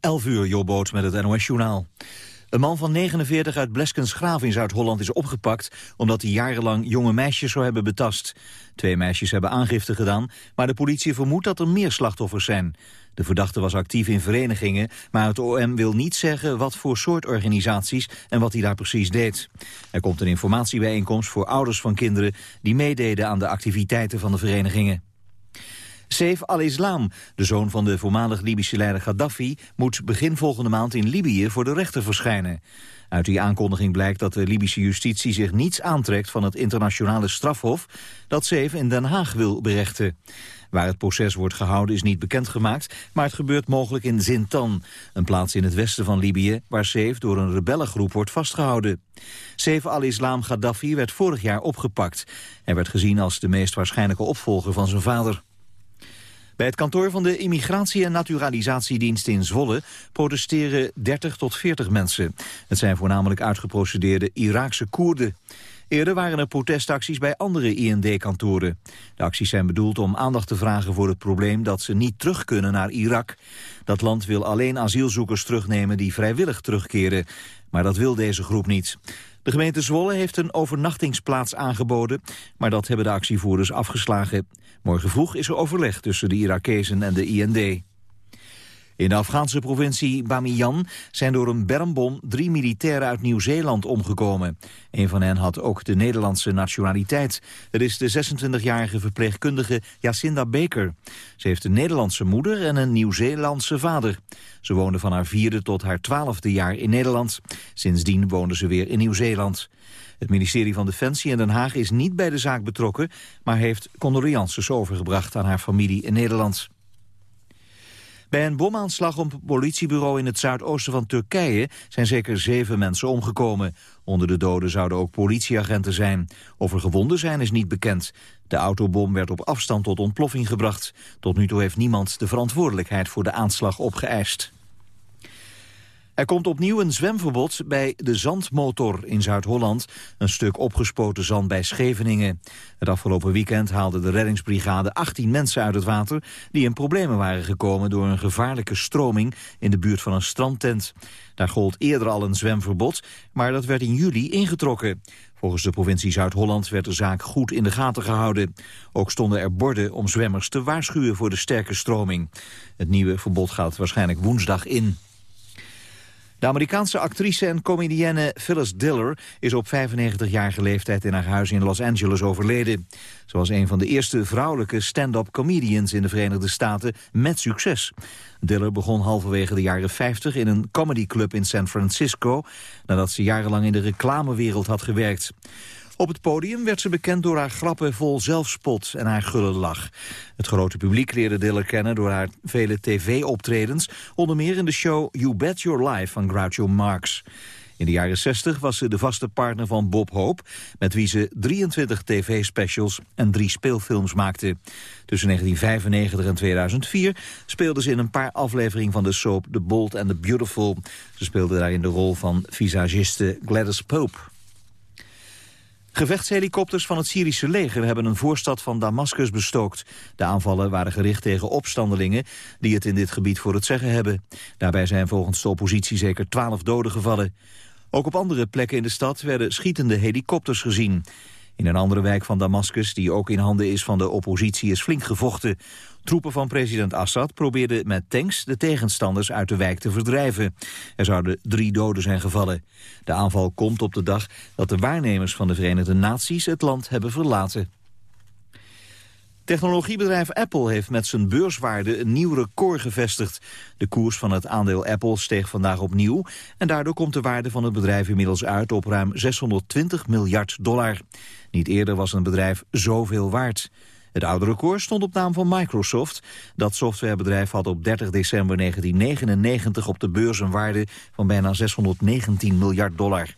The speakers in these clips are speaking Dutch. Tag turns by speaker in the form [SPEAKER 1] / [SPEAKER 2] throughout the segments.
[SPEAKER 1] 11 uur, Jobboot met het NOS-journaal. Een man van 49 uit Bleskensgraaf in Zuid-Holland is opgepakt... omdat hij jarenlang jonge meisjes zou hebben betast. Twee meisjes hebben aangifte gedaan... maar de politie vermoedt dat er meer slachtoffers zijn. De verdachte was actief in verenigingen... maar het OM wil niet zeggen wat voor soort organisaties... en wat hij daar precies deed. Er komt een informatiebijeenkomst voor ouders van kinderen... die meededen aan de activiteiten van de verenigingen. Saif al-Islam, de zoon van de voormalig Libische leider Gaddafi... moet begin volgende maand in Libië voor de rechter verschijnen. Uit die aankondiging blijkt dat de Libische justitie zich niets aantrekt... van het internationale strafhof dat Saif in Den Haag wil berechten. Waar het proces wordt gehouden is niet bekendgemaakt... maar het gebeurt mogelijk in Zintan, een plaats in het westen van Libië... waar Saif door een rebellengroep wordt vastgehouden. Saif al-Islam Gaddafi werd vorig jaar opgepakt. Hij werd gezien als de meest waarschijnlijke opvolger van zijn vader. Bij het kantoor van de Immigratie- en Naturalisatiedienst in Zwolle protesteren 30 tot 40 mensen. Het zijn voornamelijk uitgeprocedeerde Iraakse Koerden. Eerder waren er protestacties bij andere IND-kantoren. De acties zijn bedoeld om aandacht te vragen voor het probleem dat ze niet terug kunnen naar Irak. Dat land wil alleen asielzoekers terugnemen die vrijwillig terugkeren. Maar dat wil deze groep niet. De gemeente Zwolle heeft een overnachtingsplaats aangeboden, maar dat hebben de actievoerders afgeslagen. Morgen vroeg is er overleg tussen de Irakezen en de IND. In de Afghaanse provincie Bamiyan zijn door een bermbom drie militairen uit Nieuw-Zeeland omgekomen. Een van hen had ook de Nederlandse nationaliteit. Het is de 26-jarige verpleegkundige Jacinda Baker. Ze heeft een Nederlandse moeder en een Nieuw-Zeelandse vader. Ze woonde van haar vierde tot haar twaalfde jaar in Nederland. Sindsdien woonde ze weer in Nieuw-Zeeland. Het ministerie van Defensie in Den Haag is niet bij de zaak betrokken... maar heeft condolences overgebracht aan haar familie in Nederland. Bij een bomaanslag op een politiebureau in het zuidoosten van Turkije zijn zeker zeven mensen omgekomen. Onder de doden zouden ook politieagenten zijn. Of er gewonden zijn is niet bekend. De autobom werd op afstand tot ontploffing gebracht. Tot nu toe heeft niemand de verantwoordelijkheid voor de aanslag opgeëist. Er komt opnieuw een zwemverbod bij de Zandmotor in Zuid-Holland. Een stuk opgespoten zand bij Scheveningen. Het afgelopen weekend haalde de reddingsbrigade 18 mensen uit het water... die in problemen waren gekomen door een gevaarlijke stroming... in de buurt van een strandtent. Daar gold eerder al een zwemverbod, maar dat werd in juli ingetrokken. Volgens de provincie Zuid-Holland werd de zaak goed in de gaten gehouden. Ook stonden er borden om zwemmers te waarschuwen voor de sterke stroming. Het nieuwe verbod gaat waarschijnlijk woensdag in. De Amerikaanse actrice en comedienne Phyllis Diller is op 95-jarige leeftijd in haar huis in Los Angeles overleden. Ze was een van de eerste vrouwelijke stand-up comedians in de Verenigde Staten met succes. Diller begon halverwege de jaren 50 in een comedyclub in San Francisco, nadat ze jarenlang in de reclamewereld had gewerkt. Op het podium werd ze bekend door haar grappen vol zelfspot en haar gulle lach. Het grote publiek leerde Diller kennen door haar vele tv-optredens... onder meer in de show You Bet Your Life van Groucho Marx. In de jaren 60 was ze de vaste partner van Bob Hope... met wie ze 23 tv-specials en drie speelfilms maakte. Tussen 1995 en 2004 speelde ze in een paar afleveringen van de soap The Bold and the Beautiful. Ze speelde daarin de rol van visagiste Gladys Pope. Gevechtshelikopters van het Syrische leger hebben een voorstad van Damascus bestookt. De aanvallen waren gericht tegen opstandelingen die het in dit gebied voor het zeggen hebben. Daarbij zijn volgens de oppositie zeker twaalf doden gevallen. Ook op andere plekken in de stad werden schietende helikopters gezien. In een andere wijk van Damascus, die ook in handen is van de oppositie, is flink gevochten. Troepen van president Assad probeerden met tanks de tegenstanders uit de wijk te verdrijven. Er zouden drie doden zijn gevallen. De aanval komt op de dag dat de waarnemers van de Verenigde Naties het land hebben verlaten. Technologiebedrijf Apple heeft met zijn beurswaarde een nieuw record gevestigd. De koers van het aandeel Apple steeg vandaag opnieuw... en daardoor komt de waarde van het bedrijf inmiddels uit op ruim 620 miljard dollar. Niet eerder was een bedrijf zoveel waard. Het oude record stond op naam van Microsoft. Dat softwarebedrijf had op 30 december 1999 op de beurs een waarde van bijna 619 miljard dollar.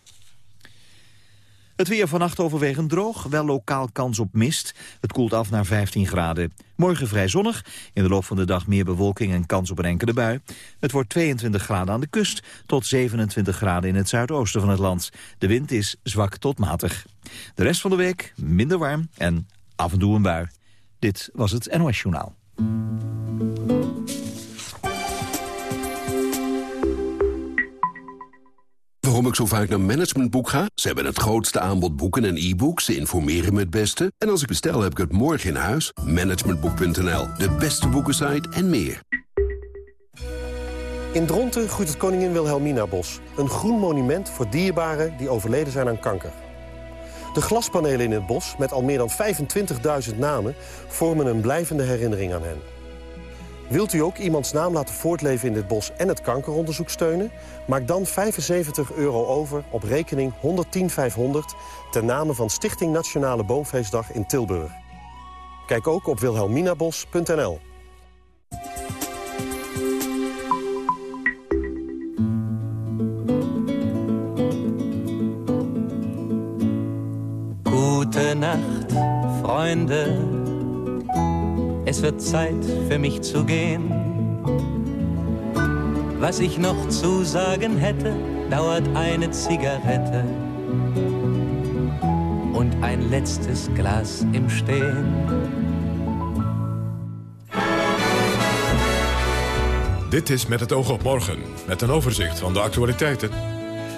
[SPEAKER 1] Het weer vannacht overwegend droog, wel lokaal kans op mist. Het koelt af naar 15 graden. Morgen vrij zonnig, in de loop van de dag meer bewolking en kans op een enkele bui. Het wordt 22 graden aan de kust tot 27 graden in het zuidoosten van het land. De wind is zwak tot matig. De rest van de week minder warm en af en toe een bui. Dit was het NOS Journaal.
[SPEAKER 2] Waarom ik zo vaak naar Managementboek ga? Ze hebben het grootste aanbod boeken en e-books. Ze informeren me het beste. En als ik bestel, heb ik het morgen in huis. Managementboek.nl, de beste boekensite en meer.
[SPEAKER 3] In Dronten groeit het Koningin Wilhelmina Bos. Een groen monument voor dierbaren die overleden zijn aan kanker. De glaspanelen in het bos, met al meer dan 25.000 namen... vormen een blijvende herinnering aan hen. Wilt u ook iemands naam laten voortleven in dit bos en het kankeronderzoek steunen? Maak dan 75 euro over op rekening 110500 ten name van Stichting Nationale Boomfeestdag in Tilburg. Kijk ook op wilhelminabos.nl.
[SPEAKER 4] Gute Nacht, Freunde. Es wird Zeit für mich zu gehen. Was ich noch zu sagen hätte, dauert eine Zigarette und ein letztes Glas im Stehen.
[SPEAKER 5] Dit is Met het oog op morgen, met een overzicht van de actualiteiten,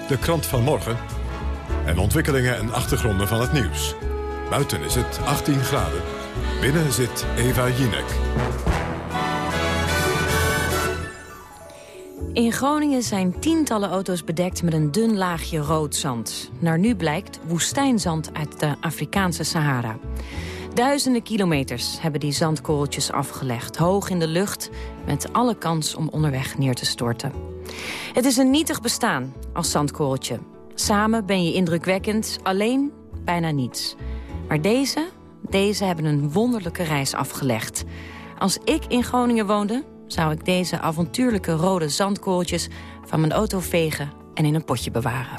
[SPEAKER 5] de krant van morgen en ontwikkelingen en achtergronden van het nieuws. Buiten is het 18 graden. Binnen zit Eva Jinek.
[SPEAKER 6] In Groningen zijn tientallen auto's bedekt met een dun laagje rood zand. Naar nu blijkt woestijnzand uit de Afrikaanse Sahara. Duizenden kilometers hebben die zandkorreltjes afgelegd. Hoog in de lucht, met alle kans om onderweg neer te storten. Het is een nietig bestaan als zandkorreltje. Samen ben je indrukwekkend, alleen bijna niets. Maar deze deze hebben een wonderlijke reis afgelegd. Als ik in Groningen woonde, zou ik deze avontuurlijke rode zandkorreltjes van mijn auto vegen en in een potje bewaren.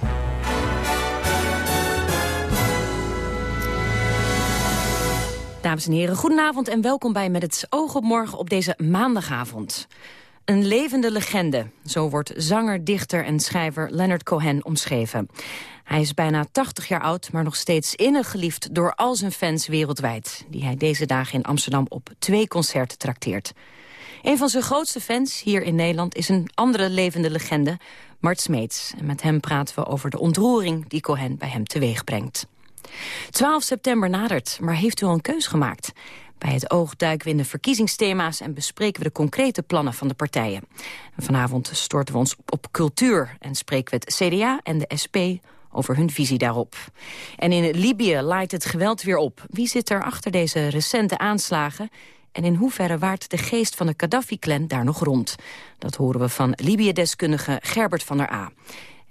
[SPEAKER 6] Dames en heren, goedenavond en welkom bij Met het oog op morgen op deze maandagavond. Een levende legende, zo wordt zanger, dichter en schrijver Leonard Cohen omschreven. Hij is bijna 80 jaar oud, maar nog steeds innig geliefd door al zijn fans wereldwijd. Die hij deze dagen in Amsterdam op twee concerten trakteert. Een van zijn grootste fans hier in Nederland is een andere levende legende, Mart Smeets. En met hem praten we over de ontroering die Cohen bij hem teweeg brengt. 12 september nadert, maar heeft u al een keus gemaakt? Bij het oog duiken we in de verkiezingsthema's... en bespreken we de concrete plannen van de partijen. vanavond storten we ons op cultuur... en spreken we het CDA en de SP over hun visie daarop. En in Libië laait het geweld weer op. Wie zit er achter deze recente aanslagen? En in hoeverre waart de geest van de Gaddafi-clan daar nog rond? Dat horen we van Libië-deskundige Gerbert van der A.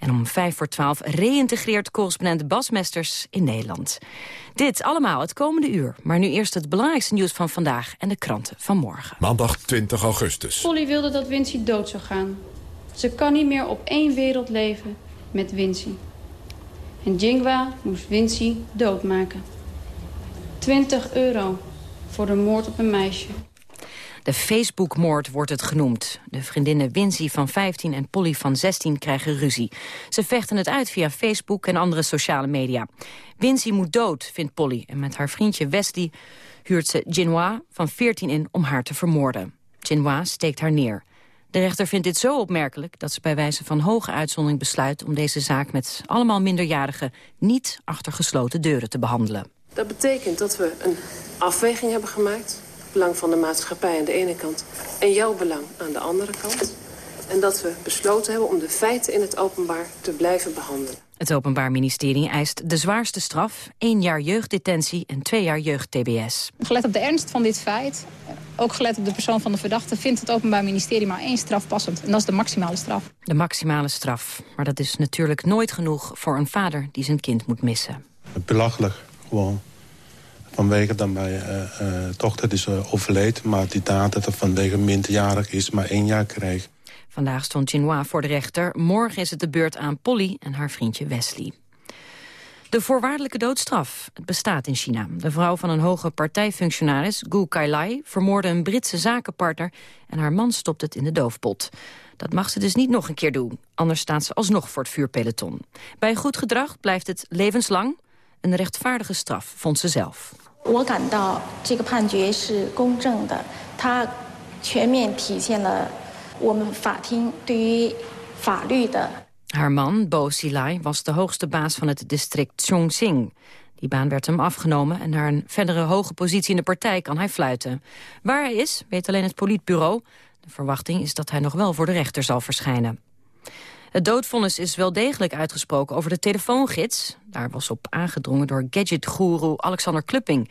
[SPEAKER 6] En om vijf voor twaalf reïntegreert correspondent Bas Mesters in Nederland. Dit allemaal het komende uur. Maar nu eerst het belangrijkste nieuws van vandaag en de kranten van morgen.
[SPEAKER 5] Maandag 20 augustus.
[SPEAKER 7] Polly wilde dat Wincy dood zou gaan. Ze kan niet meer op één wereld leven met Wincy. En Jingwa moest Wincy doodmaken. 20 euro voor de moord op een meisje.
[SPEAKER 6] De Facebookmoord wordt het genoemd. De vriendinnen Wincy van 15 en Polly van 16 krijgen ruzie. Ze vechten het uit via Facebook en andere sociale media. Wincy moet dood, vindt Polly. En met haar vriendje Wesley huurt ze Genois van 14 in om haar te vermoorden. Genois steekt haar neer. De rechter vindt dit zo opmerkelijk dat ze bij wijze van hoge uitzondering besluit... om deze zaak met allemaal minderjarigen niet achter gesloten deuren te behandelen.
[SPEAKER 8] Dat betekent dat we een afweging hebben gemaakt. Het belang van de maatschappij aan de ene kant en jouw belang aan de andere kant. En dat we besloten hebben om de feiten in het openbaar te blijven behandelen.
[SPEAKER 6] Het Openbaar Ministerie eist de zwaarste straf... één jaar jeugddetentie en twee jaar jeugd-TBS.
[SPEAKER 9] Gelet op de ernst van dit feit, ook gelet op de persoon van de verdachte... vindt het Openbaar Ministerie maar één straf passend. En dat is de maximale straf.
[SPEAKER 6] De maximale straf. Maar dat is natuurlijk nooit genoeg voor een vader die zijn kind moet missen.
[SPEAKER 10] Belachelijk, gewoon. Vanwege dat mijn uh, uh, dochter is uh, overleed... maar die daad dat er vanwege minderjarig is, maar één jaar kreeg.
[SPEAKER 6] Vandaag stond Chinois voor de rechter. Morgen is het de beurt aan Polly en haar vriendje Wesley. De voorwaardelijke doodstraf. Het bestaat in China. De vrouw van een hoge partijfunctionaris, Gu Kailai... vermoordde een Britse zakenpartner en haar man stopt het in de doofpot. Dat mag ze dus niet nog een keer doen. Anders staat ze alsnog voor het vuurpeloton. Bij goed gedrag blijft het levenslang. Een rechtvaardige straf, vond ze zelf. 我 感到这个判决是公正的，它全面体现了我们法庭对于法律的 Haar man, Bo Xilai, was de hoogste baas van het district Chongqing. Die baan werd hem afgenomen en naar een verdere hoge positie in de partij kan hij fluiten. Waar hij is, weet alleen het politbureau. De verwachting is dat hij nog wel voor de rechter zal verschijnen. Het doodvonnis is wel degelijk uitgesproken over de telefoongids. Daar was op aangedrongen door gadgetgoeroe Alexander Klupping.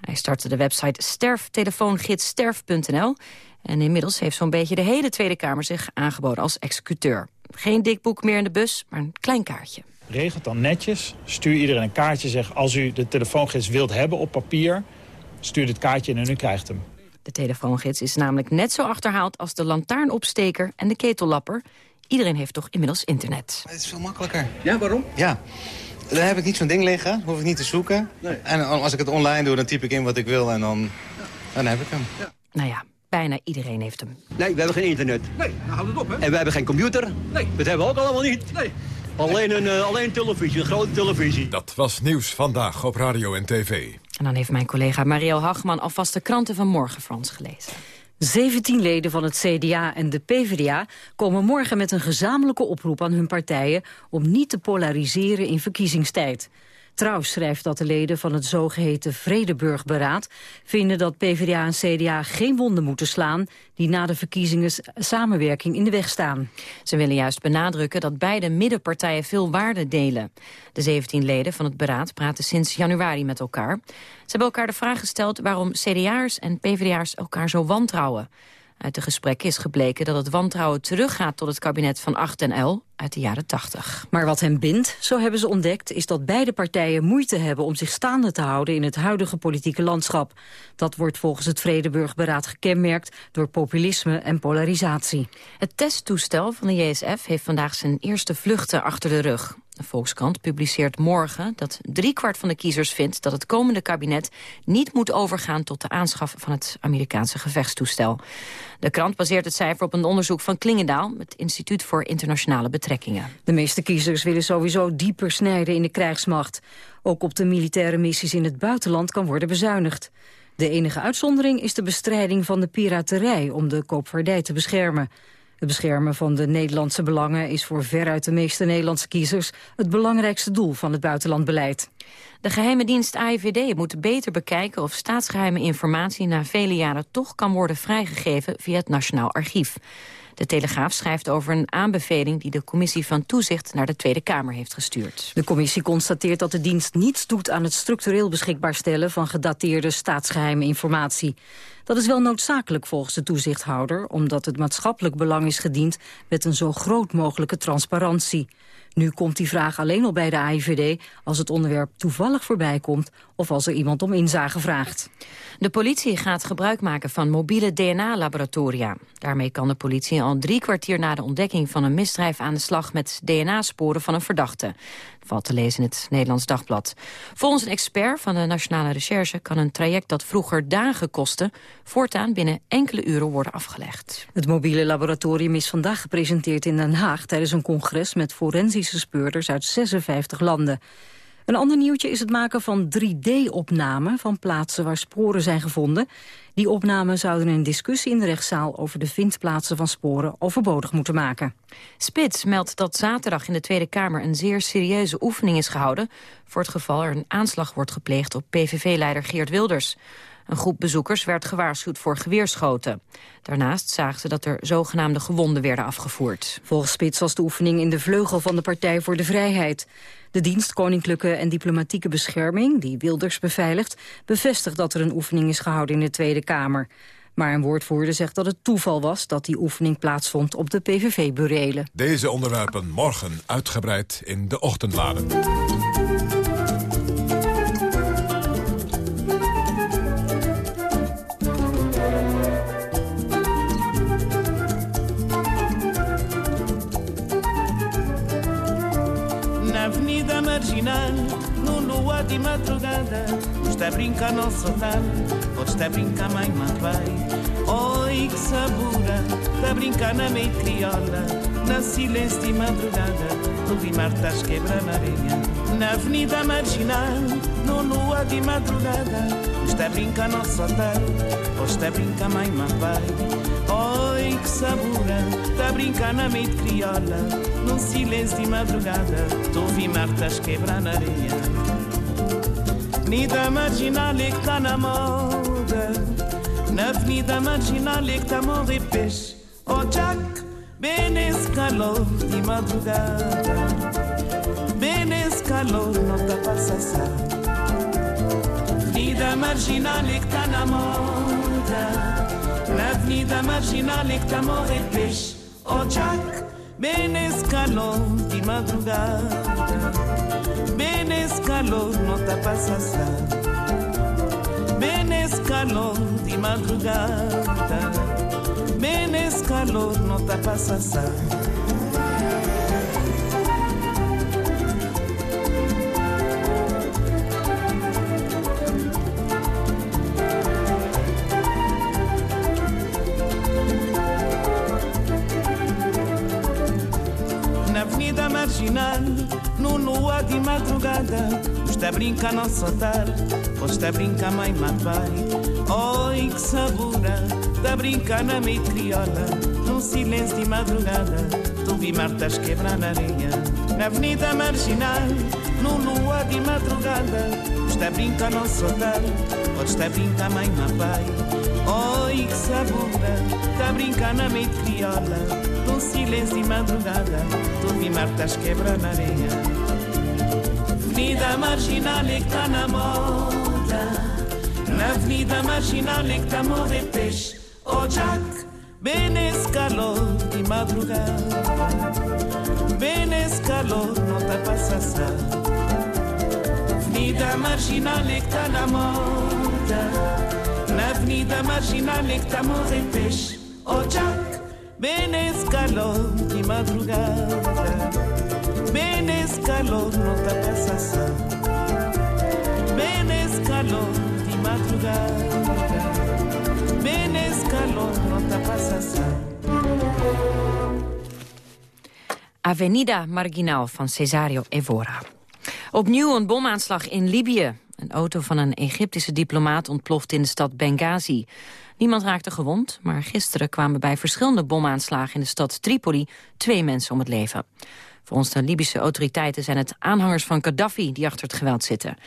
[SPEAKER 6] Hij startte de website sterftelefoongidssterf.nl... en inmiddels heeft zo'n beetje de hele Tweede Kamer zich aangeboden als executeur. Geen dik boek meer in de bus, maar een klein kaartje.
[SPEAKER 11] Regelt dan netjes. Stuur iedereen een kaartje. Zeg, als u de telefoongids wilt hebben op papier... stuur dit kaartje in en u krijgt hem.
[SPEAKER 6] De telefoongids is namelijk net zo achterhaald als de lantaarnopsteker en de ketellapper. Iedereen heeft toch inmiddels internet.
[SPEAKER 12] Het is veel makkelijker.
[SPEAKER 13] Ja, waarom?
[SPEAKER 12] Ja. Dan heb ik niet zo'n ding liggen, hoef ik niet te zoeken.
[SPEAKER 13] Nee.
[SPEAKER 12] En als ik het online doe, dan typ ik in wat ik wil en dan, dan heb ik hem.
[SPEAKER 13] Ja.
[SPEAKER 6] Nou ja, bijna iedereen heeft hem.
[SPEAKER 13] Nee, we hebben geen internet. Nee, dan houd het op, hè? En we hebben geen computer. Nee. Dat hebben we ook allemaal niet. Nee. Alleen een uh, alleen televisie, een grote televisie.
[SPEAKER 5] Dat was Nieuws Vandaag op Radio en TV.
[SPEAKER 6] En dan heeft mijn collega Marielle Hagman alvast de kranten van morgen voor ons gelezen.
[SPEAKER 14] 17 leden van het CDA en de PvdA komen morgen met een gezamenlijke oproep aan hun partijen om niet te polariseren in verkiezingstijd. Trouw schrijft dat de leden van het zogeheten Vredeburgberaad vinden dat PvdA en CDA geen wonden moeten slaan die na de verkiezingen samenwerking in de weg staan.
[SPEAKER 6] Ze willen juist benadrukken dat beide middenpartijen veel waarde delen. De 17 leden van het beraad praten sinds januari met elkaar. Ze hebben elkaar de vraag gesteld waarom CDA'ers en PvdA'ers elkaar zo wantrouwen. Uit de gesprekken is gebleken dat het wantrouwen teruggaat tot het kabinet van 8 en L uit de jaren 80.
[SPEAKER 14] Maar wat hen bindt, zo hebben ze ontdekt, is dat beide partijen moeite hebben om zich staande te houden in het huidige politieke landschap. Dat wordt volgens het Vredeburgberaad gekenmerkt door populisme en polarisatie.
[SPEAKER 6] Het testtoestel van de JSF heeft vandaag zijn eerste vluchten achter de rug. Volkskrant publiceert morgen dat driekwart van de kiezers vindt dat het komende kabinet niet moet overgaan tot de aanschaf van het Amerikaanse gevechtstoestel. De krant baseert het cijfer op een onderzoek van Klingendaal, het Instituut voor Internationale Betrekkingen.
[SPEAKER 14] De meeste kiezers willen sowieso dieper snijden in de krijgsmacht. Ook op de militaire missies in het buitenland kan worden bezuinigd. De enige uitzondering is de bestrijding van de piraterij om de koopvaardij te beschermen. Het beschermen van de Nederlandse belangen is voor veruit de meeste Nederlandse kiezers het belangrijkste doel van het buitenlandbeleid.
[SPEAKER 6] De geheime dienst AIVD moet beter bekijken of staatsgeheime informatie na vele jaren toch kan worden vrijgegeven via het Nationaal Archief. De Telegraaf schrijft over een aanbeveling die de commissie van toezicht naar de Tweede Kamer heeft gestuurd.
[SPEAKER 14] De commissie constateert dat de dienst niets doet aan het structureel beschikbaar stellen van gedateerde staatsgeheime informatie. Dat is wel noodzakelijk volgens de toezichthouder, omdat het maatschappelijk belang is gediend met een zo groot mogelijke transparantie. Nu komt die vraag alleen al bij de AIVD als het onderwerp toevallig voorbij komt of als er iemand om inzage vraagt.
[SPEAKER 6] De politie gaat gebruik maken van mobiele DNA-laboratoria. Daarmee kan de politie al drie kwartier na de ontdekking van een misdrijf aan de slag met DNA-sporen van een verdachte. Valt te lezen in het Nederlands Dagblad. Volgens een expert van de Nationale Recherche kan een traject dat vroeger dagen kostte, voortaan binnen enkele uren worden afgelegd.
[SPEAKER 14] Het mobiele laboratorium is vandaag gepresenteerd in Den Haag tijdens een congres met forensische speurders uit 56 landen. Een ander nieuwtje is het maken van 3D-opnamen van plaatsen waar sporen zijn gevonden. Die opnamen zouden een discussie in de rechtszaal over de vindplaatsen van sporen overbodig moeten maken.
[SPEAKER 6] Spits meldt dat zaterdag in de Tweede Kamer een zeer serieuze oefening is gehouden... voor het geval er een aanslag wordt gepleegd op PVV-leider Geert Wilders. Een groep bezoekers werd gewaarschuwd voor geweerschoten. Daarnaast zagen ze dat er zogenaamde gewonden werden afgevoerd.
[SPEAKER 14] Volgens Spits was de oefening in de vleugel van de Partij voor de Vrijheid. De dienst Koninklijke en Diplomatieke Bescherming, die Wilders beveiligt... bevestigt dat er een oefening is gehouden in de Tweede Kamer. Maar een woordvoerder zegt dat het toeval was dat die oefening plaatsvond op de PVV-burelen.
[SPEAKER 5] Deze onderwerpen morgen uitgebreid in de ochtendbladen.
[SPEAKER 15] Marginal, no lua de madrugada, está a brincar nosso tal, ou está a brincar mãe, pai. Oi, que sabura, está brincar na meia crioula, na silêncio de madrugada, o limar estás quebra na areia. Na avenida marginal, no lua de madrugada, está a brincar nosso tal, ou está a brincar mãe, pai. Oi, que sabura, tá brincando na meio de criolla. Num silêncio de madrugada, tô ouvi martas quebrar na areia. Avenida marginal é que tá na moda. Na avenida marginal é que tá a morrer peixe. Oh, Jack, bem nesse calor de madrugada. Bem nesse calor, não tá pra. Avenida marginal é que tá na moda. Na avenida marginal que tá a morrer peixe. Oh, Jack, bem nesse de madrugada. Bem nesse calor, não tá sassar. Bem nesse madrugada. Bem nesse calor, não tá no lua de madrugada, está a brincar não soltar, ou está a brincar mãe pai. Oi, que sabura, está a brincar na crioula, num silêncio de madrugada, tu vi martas quebrar na areia. Na avenida marginal, no lua de madrugada, está a brincar não soltar, ou está a brincar mãe pai. Oi, que sabura, está a brincar na num silêncio de madrugada, vi martas quebrar na areia. Avenida marginal é que na moda. Na avenida marginal é que. Oh Jack, bem nesse calor de madrugada. Bem nesse calor, não tá pra. Avenida marginal é que na moda. Na avenida marginal é que. Oh Jack, nesse calor de madrugada. Não tá pra sassar. Bem nesse calor de madrugada. Tá pra sassar.
[SPEAKER 6] Avenida Marginal van Cesario Evora. Opnieuw een bomaanslag in Libië. Een auto van een Egyptische diplomaat ontploft in de stad Benghazi. Niemand raakte gewond, maar gisteren kwamen bij verschillende bomaanslagen in de stad Tripoli twee mensen om het leven. Volgens de Libische autoriteiten zijn het aanhangers van Gaddafi die achter het geweld zitten.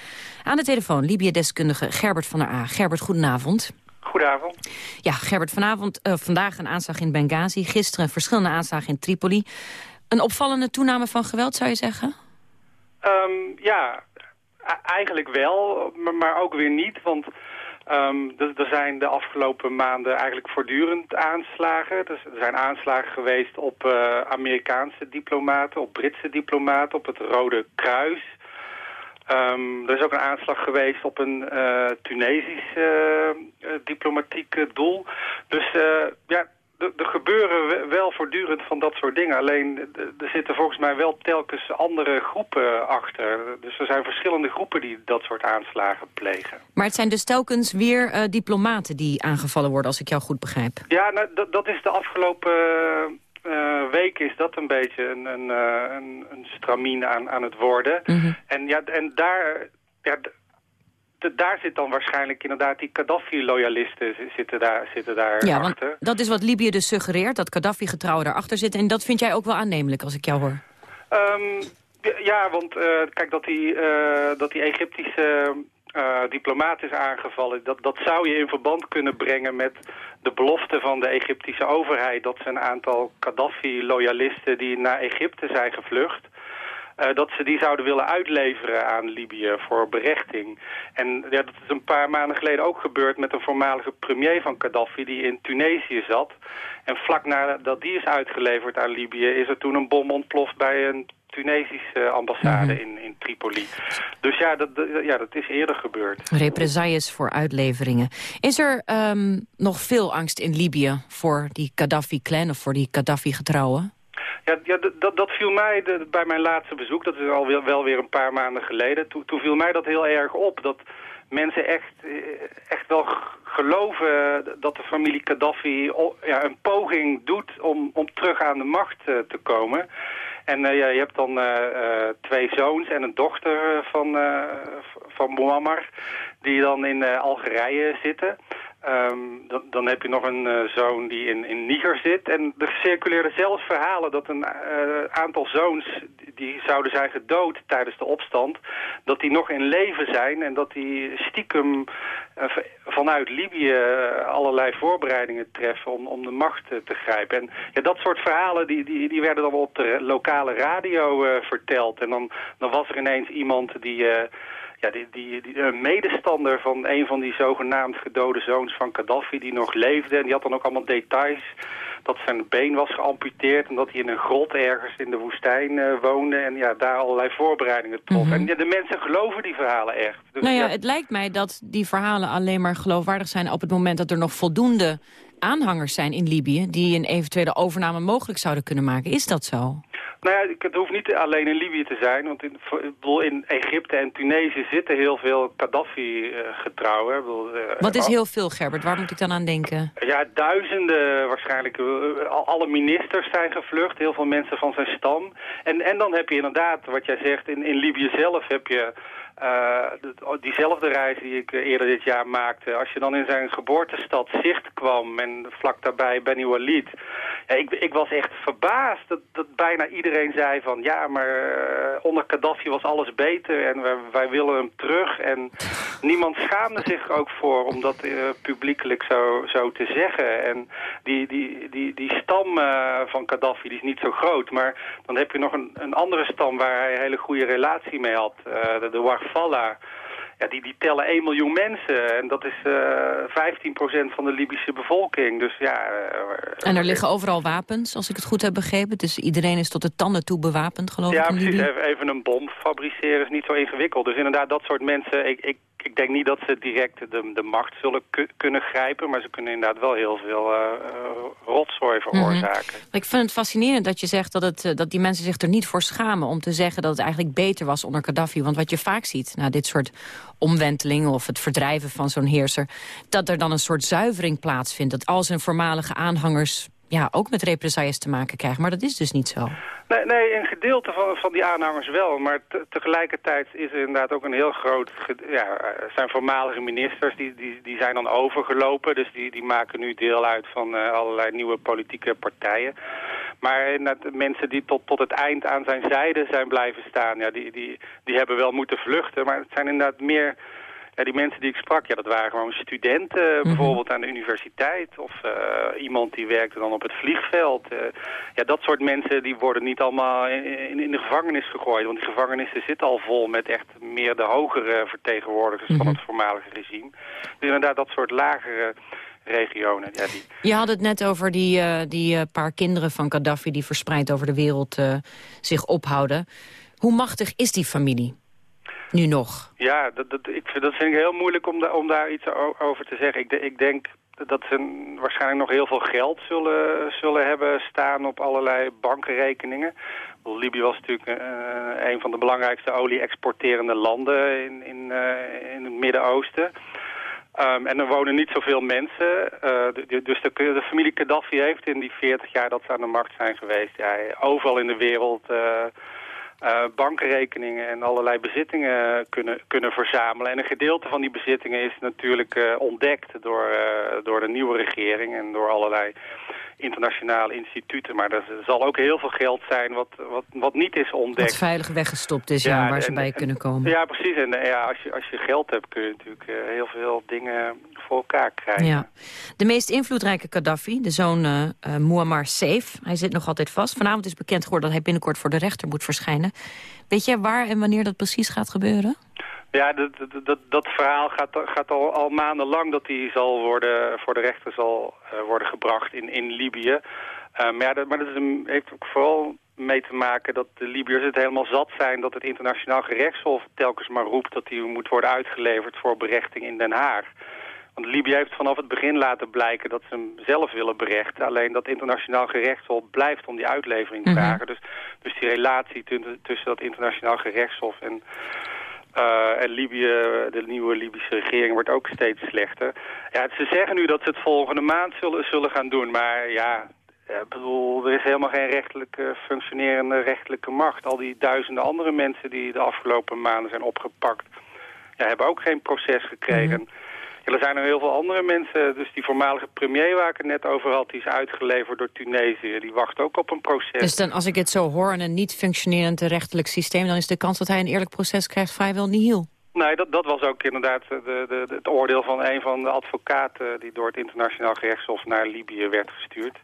[SPEAKER 6] Aan de telefoon Libië-deskundige Gerbert van der A. Gerbert, goedenavond.
[SPEAKER 16] Goedenavond.
[SPEAKER 6] Ja, Gerbert, vanavond, eh, vandaag een aanslag in Benghazi, gisteren verschillende aanslagen in Tripoli. Een opvallende toename van geweld, zou je zeggen?
[SPEAKER 16] Ehm, ja, e- eigenlijk wel, maar, maar ook weer niet. Want ehm, er zijn de afgelopen maanden eigenlijk voortdurend aanslagen. Dus er zijn aanslagen geweest op eh, Amerikaanse diplomaten, op Britse diplomaten, op het Rode Kruis. Ehm, er is ook een aanslag geweest op een eh, Tunesisch eh, eh, diplomatiek doel. Dus ja, er gebeuren we- wel voortdurend van dat soort dingen. Alleen er zitten volgens mij wel telkens andere groepen achter. Dus er zijn verschillende groepen die dat soort aanslagen plegen.
[SPEAKER 6] Maar het zijn dus telkens weer eh, diplomaten die aangevallen worden, als ik jou goed begrijp.
[SPEAKER 16] Ja, nou, dat, is de afgelopen eh, week is dat een beetje een, een, eh, een, een stramien aan, aan het worden. En, ja, en daar, ja, daar zit dan waarschijnlijk inderdaad die Gaddafi-loyalisten zi- zitten daar, zitten daar
[SPEAKER 6] Ja, want
[SPEAKER 16] achter.
[SPEAKER 6] dat is wat Libië dus suggereert, dat Gaddafi-getrouwen daarachter zitten. En dat vind jij ook wel aannemelijk, als ik jou hoor.
[SPEAKER 16] Ehm, ja, want eh, kijk, dat die, eh, dat die Egyptische eh, diplomaat is aangevallen... Dat, dat zou je in verband kunnen brengen met de belofte van de Egyptische overheid... dat ze een aantal Gaddafi-loyalisten die naar Egypte zijn gevlucht... eh, dat ze die zouden willen uitleveren aan Libië voor berechting. En ja, dat is een paar maanden geleden ook gebeurd met een voormalige premier van Gaddafi die in Tunesië zat. En vlak nadat die is uitgeleverd aan Libië is er toen een bom ontploft bij een Tunesische ambassade in, in Tripoli. Dus ja dat, dat- ja, dat is eerder gebeurd.
[SPEAKER 6] Represailles voor uitleveringen. Is er ehm, nog veel angst in Libië voor die Gaddafi-clan of voor die Gaddafi-getrouwen?
[SPEAKER 16] Ja, ja dat, dat viel mij bij mijn laatste bezoek, dat is al wel, weer een paar maanden geleden. Toen, toen viel mij dat heel erg op, dat mensen echt, eh, echt wel geloven dat de familie Gaddafi ja, een poging doet om, om terug aan de macht eh, te komen. En eh, ja, je hebt dan twee zoons en een dochter van, van Muammar, die dan in Algerije zitten. Ehm, dan, dan, heb je nog een uh, zoon die in, in Niger zit. En er circuleerden zelfs verhalen dat een uh, aantal zoons... die zouden zijn gedood tijdens de opstand... dat die nog in leven zijn en dat die stiekem uh, vanuit Libië... allerlei voorbereidingen treffen om, om de macht te grijpen. En ja, dat soort verhalen die, die, die werden dan op de lokale radio verteld. En dan, dan was er ineens iemand die ja, die, die, die, een medestander van een van die zogenaamd gedode zoons van Gaddafi die nog leefde. En die had dan ook allemaal details dat zijn been was geamputeerd... en dat hij in een grot ergens in de woestijn uh, woonde... en ja, daar allerlei voorbereidingen trof. Mhm. En ja, de mensen geloven die verhalen echt.
[SPEAKER 6] Dus, nou ja, het lijkt mij dat die verhalen alleen maar geloofwaardig zijn... op het moment dat er nog voldoende aanhangers zijn in Libië... die een eventuele overname mogelijk zouden kunnen maken. Is dat zo?
[SPEAKER 16] Nou ja, het hoeft niet alleen in Libië te zijn. Want in, in Egypte en Tunesië zitten heel veel Gaddafi-getrouwen.
[SPEAKER 6] Uh, Wat is heel veel, Gerbert? Waar moet ik dan aan denken?
[SPEAKER 16] Ja, duizenden waarschijnlijk. Uh, alle ministers zijn gevlucht. Heel veel mensen van zijn stam. En, en dan heb je inderdaad, wat jij zegt, in, in Libië zelf heb je... Uh, diezelfde reis die ik uh, eerder dit jaar maakte. Als je dan in zijn geboortestad Zicht kwam en vlak daarbij Beni Walid. Ja, ik, ik, was echt verbaasd dat, dat bijna iedereen zei van... ja, maar uh, onder Gaddafi was alles beter en wij, willen hem terug. En niemand schaamde zich ook voor om dat publiekelijk zo, zo te zeggen. En die, die, die, die stam van Gaddafi die is niet zo groot. Maar dan heb je nog een, een andere stam waar hij een hele goede relatie mee had. de, de Falla, ja, die, die tellen 1 miljoen mensen. En dat is uh, eh, 15% van de Libische bevolking. Dus ja...
[SPEAKER 6] Uh, en er liggen overal wapens, als ik het goed heb begrepen. Dus iedereen is tot de tanden toe bewapend, geloof
[SPEAKER 16] ja,
[SPEAKER 6] ik,
[SPEAKER 16] Ja, precies. Even een bom fabriceren is niet zo ingewikkeld. Dus inderdaad, dat soort mensen... Ik, ik ik denk niet dat ze direct de, de macht zullen kunnen grijpen... maar ze kunnen inderdaad wel heel veel uh, rotzooi mhm. veroorzaken.
[SPEAKER 6] Ik vind het fascinerend dat je zegt dat, het, eh, dat die mensen zich er niet voor schamen... om te zeggen dat het eigenlijk beter was onder Gaddafi. Want wat je vaak ziet na dit soort omwentelingen... of het verdrijven van zo'n heerser... dat er dan een soort zuivering plaatsvindt. Dat al zijn voormalige aanhangers ja, ook met represailles te maken krijgen. Maar dat is dus niet zo.
[SPEAKER 16] Nee, nee een gedeelte van, van die aanhangers wel. Maar tegelijkertijd is er inderdaad ook een heel groot... Ja, zijn voormalige ministers, die, die, die zijn dan overgelopen. Dus die, die maken nu deel uit van uh, allerlei nieuwe politieke partijen. Maar mensen die tot, tot het eind aan zijn zijde zijn blijven staan... Ja, die, die, die hebben wel moeten vluchten. Maar het zijn inderdaad meer ja, die mensen die ik sprak, ja, dat waren gewoon studenten mhm. bijvoorbeeld aan de universiteit. Of uh, iemand die werkte dan op het vliegveld. Uh, ja, dat soort mensen die worden niet allemaal in, in, de gevangenis gegooid. Want die gevangenissen zitten al vol met echt meer de hogere vertegenwoordigers van
[SPEAKER 6] mhm.
[SPEAKER 16] het voormalige regime. Dus inderdaad dat soort lagere regionen. Ja, die...
[SPEAKER 6] Je had het net over die, uh, die paar kinderen van Gaddafi... die verspreid over de wereld zich ophouden. Hoe machtig is die familie? Nu nog?
[SPEAKER 16] Ja, dat, dat, ik, dat vind ik heel moeilijk om, om daar iets over te zeggen. Ik, ik denk dat ze waarschijnlijk nog heel veel geld zullen, zullen hebben staan op allerlei bankrekeningen. Libië was natuurlijk uh, een van de belangrijkste olie-exporterende landen in, in, uh, in het Midden-Oosten. Um, en er wonen niet zoveel mensen. Dus de, de, familie Gaddafi heeft in die 40 jaar dat ze aan de macht zijn geweest... Ja, overal in de wereld uh, bankrekeningen en allerlei bezittingen kunnen, kunnen verzamelen. En een gedeelte van die bezittingen is natuurlijk uh, ontdekt door, uh, door de nieuwe regering en door allerlei internationale instituten. Maar er zal ook heel veel geld zijn wat, wat, wat niet is ontdekt.
[SPEAKER 6] Wat veilig weggestopt is, ja, waar ze bij kunnen komen.
[SPEAKER 16] Ja, precies. En ja, als, je, als je geld hebt kun je natuurlijk heel veel dingen voor elkaar krijgen. Ja.
[SPEAKER 6] De meest invloedrijke Gaddafi, de zoon uh, Muammar Saif, hij zit nog altijd vast. Vanavond is bekend geworden dat hij binnenkort voor de rechter moet verschijnen. Weet je waar en wanneer dat precies gaat gebeuren?
[SPEAKER 16] Ja, dat, dat, dat verhaal gaat, gaat al, al maandenlang dat hij zal worden, voor de rechter zal uh, worden gebracht in, in Libië. Uh, maar ja, dat, maar dat is een, heeft ook vooral mee te maken dat de Libiërs het helemaal zat zijn... dat het internationaal gerechtshof telkens maar roept dat hij moet worden uitgeleverd voor berechting in Den Haag. Want Libië heeft vanaf het begin laten blijken dat ze hem zelf willen berechten. Alleen dat internationaal gerechtshof blijft om die uitlevering te mhm. vragen. dus, dus die relatie tussen dat internationaal gerechtshof en, uh, en Libië, de nieuwe Libische regering, wordt ook steeds slechter. Ja, ze zeggen nu dat ze het volgende maand zullen, zullen gaan doen. Maar ja, ik bedoel, er is helemaal geen rechtelijke, functionerende rechtelijke macht. Al die duizenden andere mensen die de afgelopen maanden zijn opgepakt... Hebben ook geen proces gekregen. Mhm. Ja, er zijn er heel veel andere mensen. Dus die voormalige premier waar ik het net over had, die is uitgeleverd door Tunesië. Die wacht ook op een proces.
[SPEAKER 6] Dus dan, als ik het zo hoor, en een niet functionerend rechtelijk systeem... dan is de kans dat hij een eerlijk proces krijgt vrijwel nihil.
[SPEAKER 16] Nee, dat, dat was ook inderdaad de, de, het oordeel van een van de advocaten... die door het internationaal gerechtshof naar Libië werd gestuurd.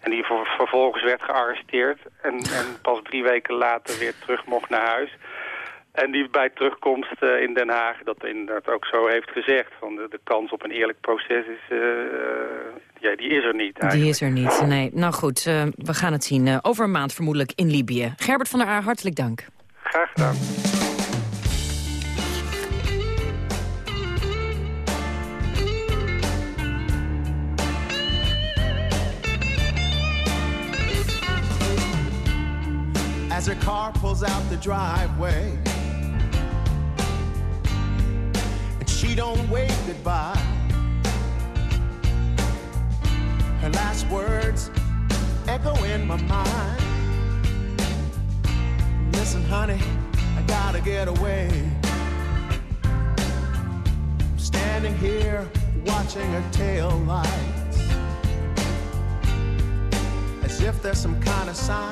[SPEAKER 16] En die vervolgens werd gearresteerd. En, en pas drie weken later weer terug mocht naar huis. En die bij terugkomst uh, in Den Haag dat inderdaad ook zo heeft gezegd. Van de, de kans op een eerlijk proces is, uh, ja, die is er niet eigenlijk.
[SPEAKER 6] Die is er niet, nee. Nou goed, uh, we gaan het zien over een maand vermoedelijk in Libië. Gerbert van der Aar, hartelijk dank.
[SPEAKER 16] Graag gedaan.
[SPEAKER 17] As her car pulls out the driveway she don't wave goodbye. Her last words echo in my mind. Listen, honey, I gotta get away. I'm Standing here watching her tail lights, as if there's some kind of sign.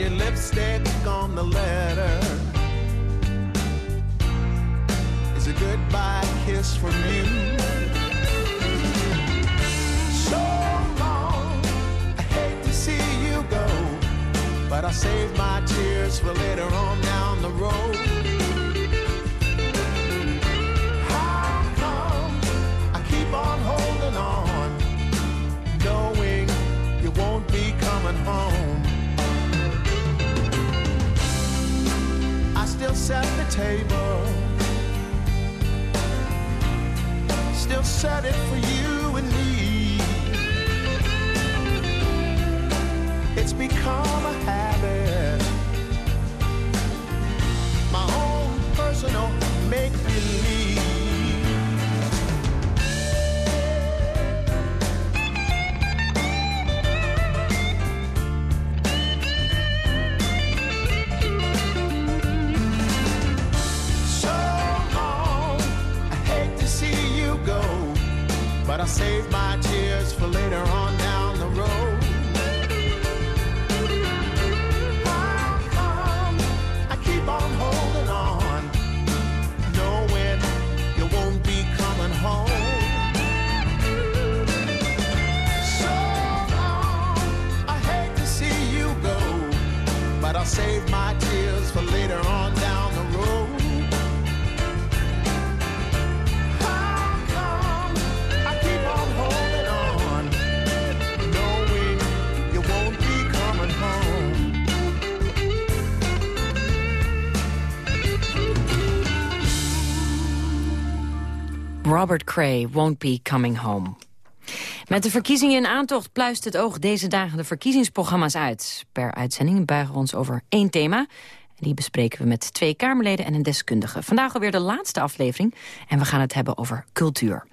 [SPEAKER 17] Your lipstick on the letter is a goodbye kiss from you. So long, I hate to see you go, but I save my tears for later on down the road. How come I keep on holding on, knowing you won't be coming home? Still set the table. Still set it for you
[SPEAKER 6] Robert Cray won't be coming home. Met de verkiezingen in aantocht pluist het oog deze dagen de verkiezingsprogramma's uit. Per uitzending buigen we ons over één thema. Die bespreken we met twee Kamerleden en een deskundige. Vandaag alweer de laatste aflevering en we gaan het hebben over cultuur.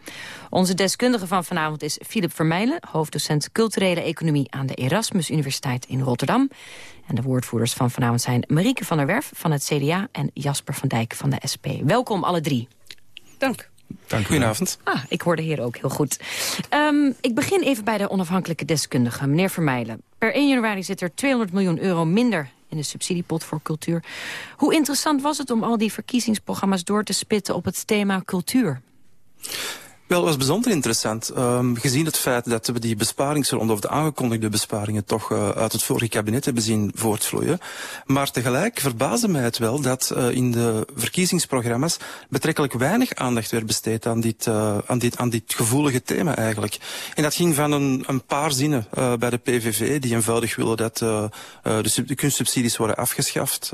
[SPEAKER 6] Onze deskundige van vanavond is Philip Vermeijlen... hoofddocent culturele economie aan de Erasmus Universiteit in Rotterdam. En de woordvoerders van vanavond zijn Marieke van der Werf van het CDA... en Jasper van Dijk van de SP. Welkom alle drie.
[SPEAKER 18] Dank. Goedenavond.
[SPEAKER 6] Ah, ik hoor de heer ook heel goed. Ehm, ik begin even bij de onafhankelijke deskundige, meneer Vermeijlen. Per 1 januari zit er 200 miljoen euro minder in de subsidiepot voor cultuur. Hoe interessant was het om al die verkiezingsprogramma's door te spitten op het thema cultuur?
[SPEAKER 18] Wel, was bijzonder interessant. Um, gezien het feit dat we die besparingsronde, of de aangekondigde besparingen, toch uh, uit het vorige kabinet hebben zien voortvloeien. Maar tegelijk verbaasde mij het wel dat uh, in de verkiezingsprogramma's betrekkelijk weinig aandacht werd besteed aan dit, uh, aan dit, aan dit gevoelige thema eigenlijk. En dat ging van een, een paar zinnen bij de PVV, die eenvoudig willen dat de, de, kunstsubsidies worden afgeschaft.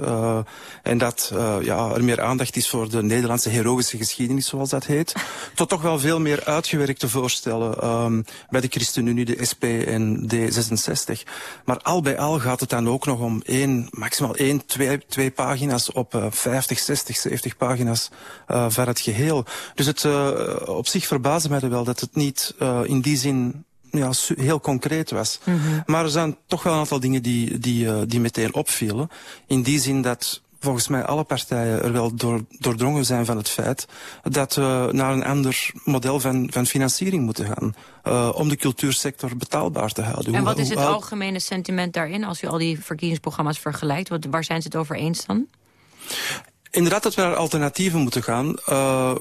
[SPEAKER 18] en dat ja, er meer aandacht is voor de Nederlandse heroïsche geschiedenis, zoals dat heet. Tot toch wel veel meer uitgewerkte voorstellen um, bij de ChristenUnie, de SP en D66. Maar al bij al gaat het dan ook nog om één, maximaal één, twee, twee pagina's op uh, 50, 60, 70 pagina's uh, van het geheel. Dus het uh, op zich verbaasde mij wel dat het niet uh, in die zin ja, heel concreet was. Mm -hmm. Maar er zijn toch wel een aantal dingen die, die, die meteen opvielen. In die zin dat volgens mij alle partijen er wel door, doordrongen zijn van het feit dat we naar een ander model van, van financiering moeten gaan. Uh, om de cultuursector betaalbaar te houden.
[SPEAKER 6] En wat is het algemene sentiment daarin als u al die verkiezingsprogramma's vergelijkt? Wat, waar zijn ze het over eens dan?
[SPEAKER 18] Inderdaad dat we naar alternatieven moeten gaan. Uh,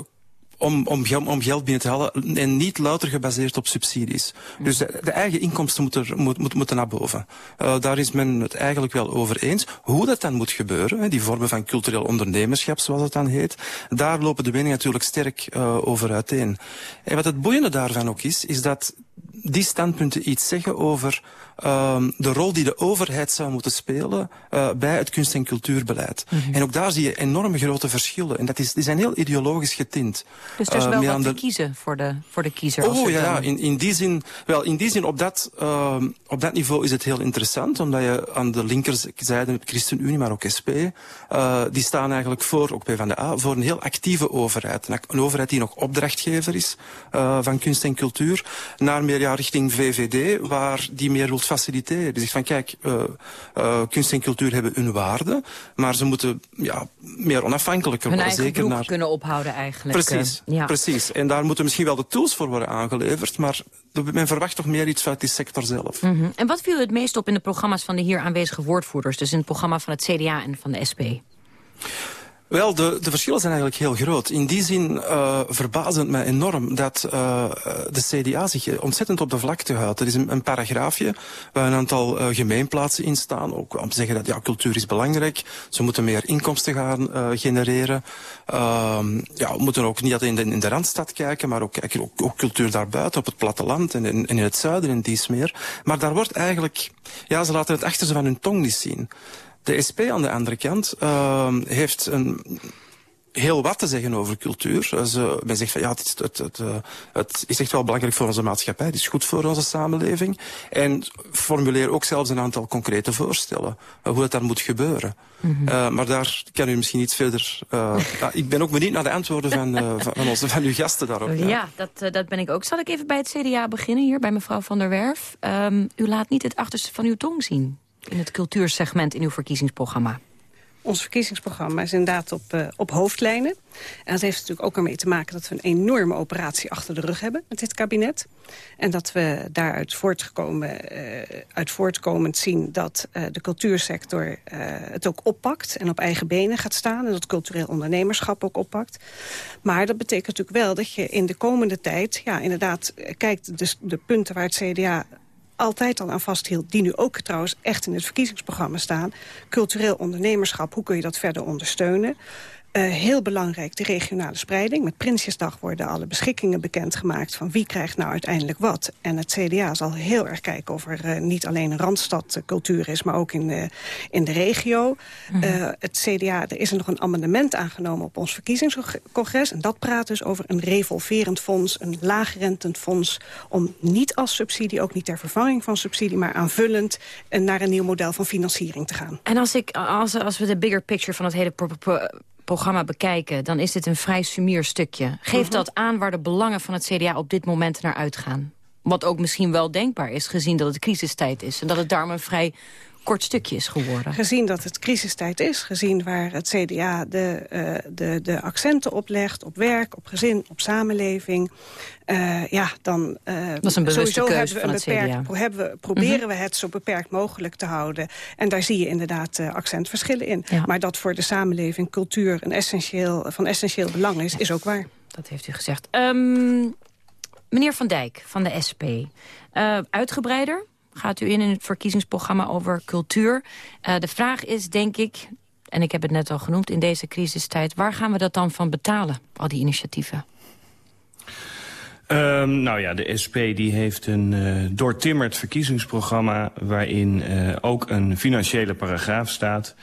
[SPEAKER 18] om, om, om geld binnen te halen en niet louter gebaseerd op subsidies. Dus de, eigen inkomsten moeten, moet, moet, moeten naar boven. Uh, daar is men het eigenlijk wel over eens. Hoe dat dan moet gebeuren, die vormen van cultureel ondernemerschap zoals het dan heet, daar lopen de meningen natuurlijk sterk uh, over uiteen. En wat het boeiende daarvan ook is, is dat die standpunten iets zeggen over um, de rol die de overheid zou moeten spelen uh, bij het kunst- en cultuurbeleid. Mm -hmm. En ook daar zie je enorme grote verschillen. En dat is, die zijn heel ideologisch getint.
[SPEAKER 6] Dus er is wel uh, wat te kiezen voor de, voor de kiezer?
[SPEAKER 18] Oh ja, in, in die zin, wel, in die zin op dat, uh, op dat niveau is het heel interessant, omdat je aan de linkerzijde hebt ChristenUnie, maar ook SP, uh, die staan eigenlijk voor, ook PvdA, voor een heel actieve overheid. Een overheid die nog opdrachtgever is van kunst en cultuur, naar meer ja, richting VVD, waar die meer wilt faciliteren. Die zegt van kijk, uh, uh, kunst en cultuur hebben hun waarde, maar ze moeten ja, meer onafhankelijker
[SPEAKER 6] worden.
[SPEAKER 18] Hun
[SPEAKER 6] eigen zeker naar... kunnen ophouden eigenlijk.
[SPEAKER 18] Precies, uh, ja. precies. En daar moeten misschien wel de tools voor worden aangeleverd, maar men verwacht toch meer iets uit die sector zelf.
[SPEAKER 6] Mm -hmm. En wat viel het meest op in de programma's van de hier aanwezige woordvoerders, dus in het programma van het CDA en van de SP?
[SPEAKER 18] Wel, de, de verschillen zijn eigenlijk heel groot. In die zin uh, het mij enorm dat uh, de CDA zich ontzettend op de vlakte houdt. Er is een, een paragraafje waar een aantal uh, gemeenplaatsen in staan. Ook om te zeggen dat ja, cultuur is belangrijk. Ze moeten meer inkomsten gaan genereren. ja, we moeten ook niet alleen in de, in de Randstad kijken, maar ook, ook, cultuur daarbuiten, op het platteland en, en, in het zuiden en dies meer. Maar daar wordt eigenlijk... Ja, ze laten het achterste van hun tong niet zien. De SP aan de andere kant uh, heeft een heel wat te zeggen over cultuur. Ze, men zegt van ja, het is, het, het, het is echt wel belangrijk voor onze maatschappij. Het is goed voor onze samenleving. En formuleer ook zelfs een aantal concrete voorstellen. Uh, hoe het dan moet gebeuren. Mm -hmm. uh, maar daar kan u misschien iets verder... Uh, ik ben ook benieuwd naar de antwoorden van, van, van, onze, van uw gasten daarop.
[SPEAKER 6] Ja, ja dat, dat ben ik ook. Zal ik even bij het CDA beginnen hier, bij mevrouw Van der Werf. Um, u laat niet het achterste van uw tong zien in het cultuursegment in uw verkiezingsprogramma?
[SPEAKER 19] Ons verkiezingsprogramma is inderdaad op, uh, op hoofdlijnen. En dat heeft natuurlijk ook ermee te maken dat we een enorme operatie achter de rug hebben met dit kabinet. En dat we daaruit voortgekomen, uh, uit voortkomend zien dat uh, de cultuursector het ook oppakt en op eigen benen gaat staan. En dat cultureel ondernemerschap ook oppakt. Maar dat betekent natuurlijk wel dat je in de komende tijd, ja inderdaad, kijkt de punten waar het CDA altijd al aan vasthield... die nu ook trouwens echt in het verkiezingsprogramma staan. Cultureel ondernemerschap, hoe kun je dat verder ondersteunen? Uh, heel belangrijk, de regionale spreiding. Met Prinsjesdag worden alle beschikkingen bekendgemaakt... van wie krijgt nou uiteindelijk wat. En het CDA zal heel erg kijken of er uh, niet alleen een randstadcultuur is... maar ook in de, in de regio. Mm -hmm. uh, het CDA, er is er nog een amendement aangenomen op ons verkiezingscongres... en dat praat dus over een revolverend fonds, een laagrentend fonds... om niet als subsidie, ook niet ter vervanging van subsidie... maar aanvullend naar een nieuw model van financiering te gaan.
[SPEAKER 6] En als, ik, als, als we de bigger picture van het hele programma bekijken... dan is dit een vrij sumier stukje. Geeft uh -huh. dat aan waar de belangen van het CDA op dit moment naar uitgaan? Wat ook misschien wel denkbaar is, gezien dat het crisistijd is. En dat het daarom een vrij kort stukje is geworden.
[SPEAKER 19] Gezien dat het crisistijd is, gezien waar het CDA de, uh, de, de accenten op legt... op werk, op gezin, op samenleving... Uh, ja, dan uh,
[SPEAKER 6] dat is een
[SPEAKER 19] sowieso
[SPEAKER 6] hebben
[SPEAKER 19] we een beperkt,
[SPEAKER 6] pro
[SPEAKER 19] hebben we, proberen mm -hmm. we het zo beperkt mogelijk te houden. En daar zie je inderdaad accentverschillen in. Ja. Maar dat voor de samenleving cultuur een essentieel, van essentieel belang is, is ook waar.
[SPEAKER 6] Dat heeft u gezegd. Um, meneer Van Dijk van de SP. uitgebreider gaat u in in het verkiezingsprogramma over cultuur. Uh, de vraag is, denk ik, en ik heb het net al genoemd in deze crisistijd... waar gaan we dat dan van betalen, al die initiatieven?
[SPEAKER 20] Um, nou ja, de SP die heeft een uh, doortimmerd verkiezingsprogramma... waarin uh, ook een financiële paragraaf staat...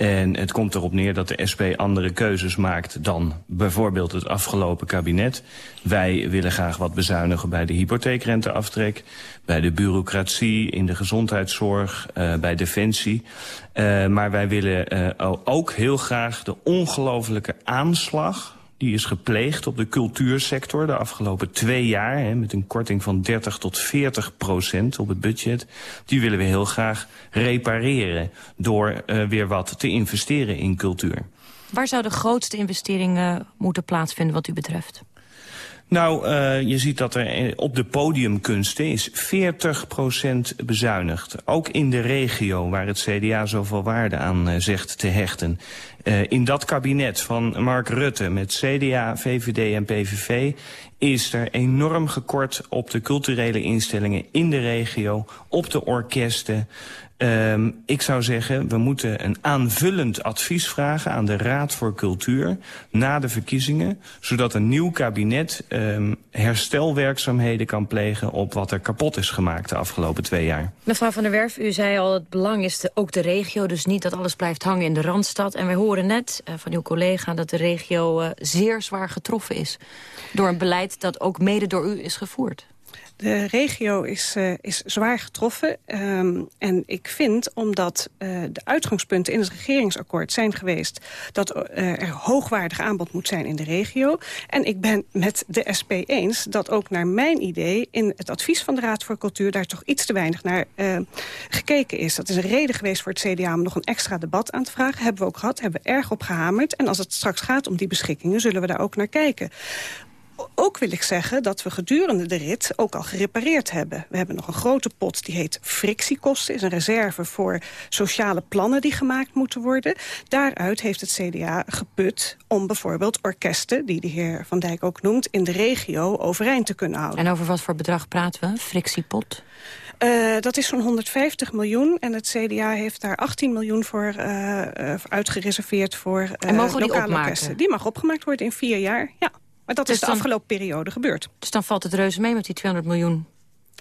[SPEAKER 20] En het komt erop neer dat de SP andere keuzes maakt dan bijvoorbeeld het afgelopen kabinet. Wij willen graag wat bezuinigen bij de hypotheekrenteaftrek, bij de bureaucratie, in de gezondheidszorg, uh, bij defensie. Uh, maar wij willen uh, ook heel graag de ongelofelijke aanslag die is gepleegd op de cultuursector de afgelopen twee jaar... Hè, met een korting van 30 tot 40 procent op het budget. Die willen we heel graag repareren door uh, weer wat te investeren in cultuur.
[SPEAKER 6] Waar zou de grootste investeringen moeten plaatsvinden wat u betreft?
[SPEAKER 20] Nou, uh, je ziet dat er op de podiumkunsten is 40% bezuinigd. Ook in de regio waar het CDA zoveel waarde aan uh, zegt te hechten. In dat kabinet van Mark Rutte met CDA, VVD en PVV is er enorm gekort op de culturele instellingen in de regio, op de orkesten. Um, ik zou zeggen, we moeten een aanvullend advies vragen aan de Raad voor Cultuur na de verkiezingen, zodat een nieuw kabinet um, herstelwerkzaamheden kan plegen op wat er kapot is gemaakt de afgelopen twee jaar.
[SPEAKER 6] Mevrouw van der Werf, u zei al, het belang is de, ook de regio, dus niet dat alles blijft hangen in de Randstad. En wij horen net uh, van uw collega dat de regio uh, zeer zwaar getroffen is door een beleid dat ook mede door u is gevoerd.
[SPEAKER 19] De regio is, uh, is zwaar getroffen. Um, en ik vind, omdat uh, de uitgangspunten in het regeringsakkoord zijn geweest... dat uh, er hoogwaardig aanbod moet zijn in de regio. En ik ben met de SP eens dat ook naar mijn idee... in het advies van de Raad voor Cultuur daar toch iets te weinig naar gekeken is. Dat is een reden geweest voor het CDA om nog een extra debat aan te vragen. Hebben we ook gehad, hebben we erg op gehamerd. En als het straks gaat om die beschikkingen, zullen we daar ook naar kijken ook wil ik zeggen dat we gedurende de rit ook al gerepareerd hebben. We hebben nog een grote pot die heet frictiekosten. is een reserve voor sociale plannen die gemaakt moeten worden. Daaruit heeft het CDA geput om bijvoorbeeld orkesten... die de heer Van Dijk ook noemt, in de regio overeind te kunnen houden.
[SPEAKER 6] En over wat voor bedrag praten we? Frictiepot?
[SPEAKER 19] Uh, dat is zo'n 150 miljoen. En het CDA heeft daar 18 miljoen voor uh, uh, uitgereserveerd voor uh,
[SPEAKER 6] en mogen
[SPEAKER 19] lokale
[SPEAKER 6] die
[SPEAKER 19] orkesten. Die mag opgemaakt worden in vier jaar, ja. Maar dat
[SPEAKER 6] Dus
[SPEAKER 19] is de
[SPEAKER 6] dan-
[SPEAKER 19] afgelopen periode gebeurd.
[SPEAKER 6] Dus dan valt het reuze mee met die 200 miljoen.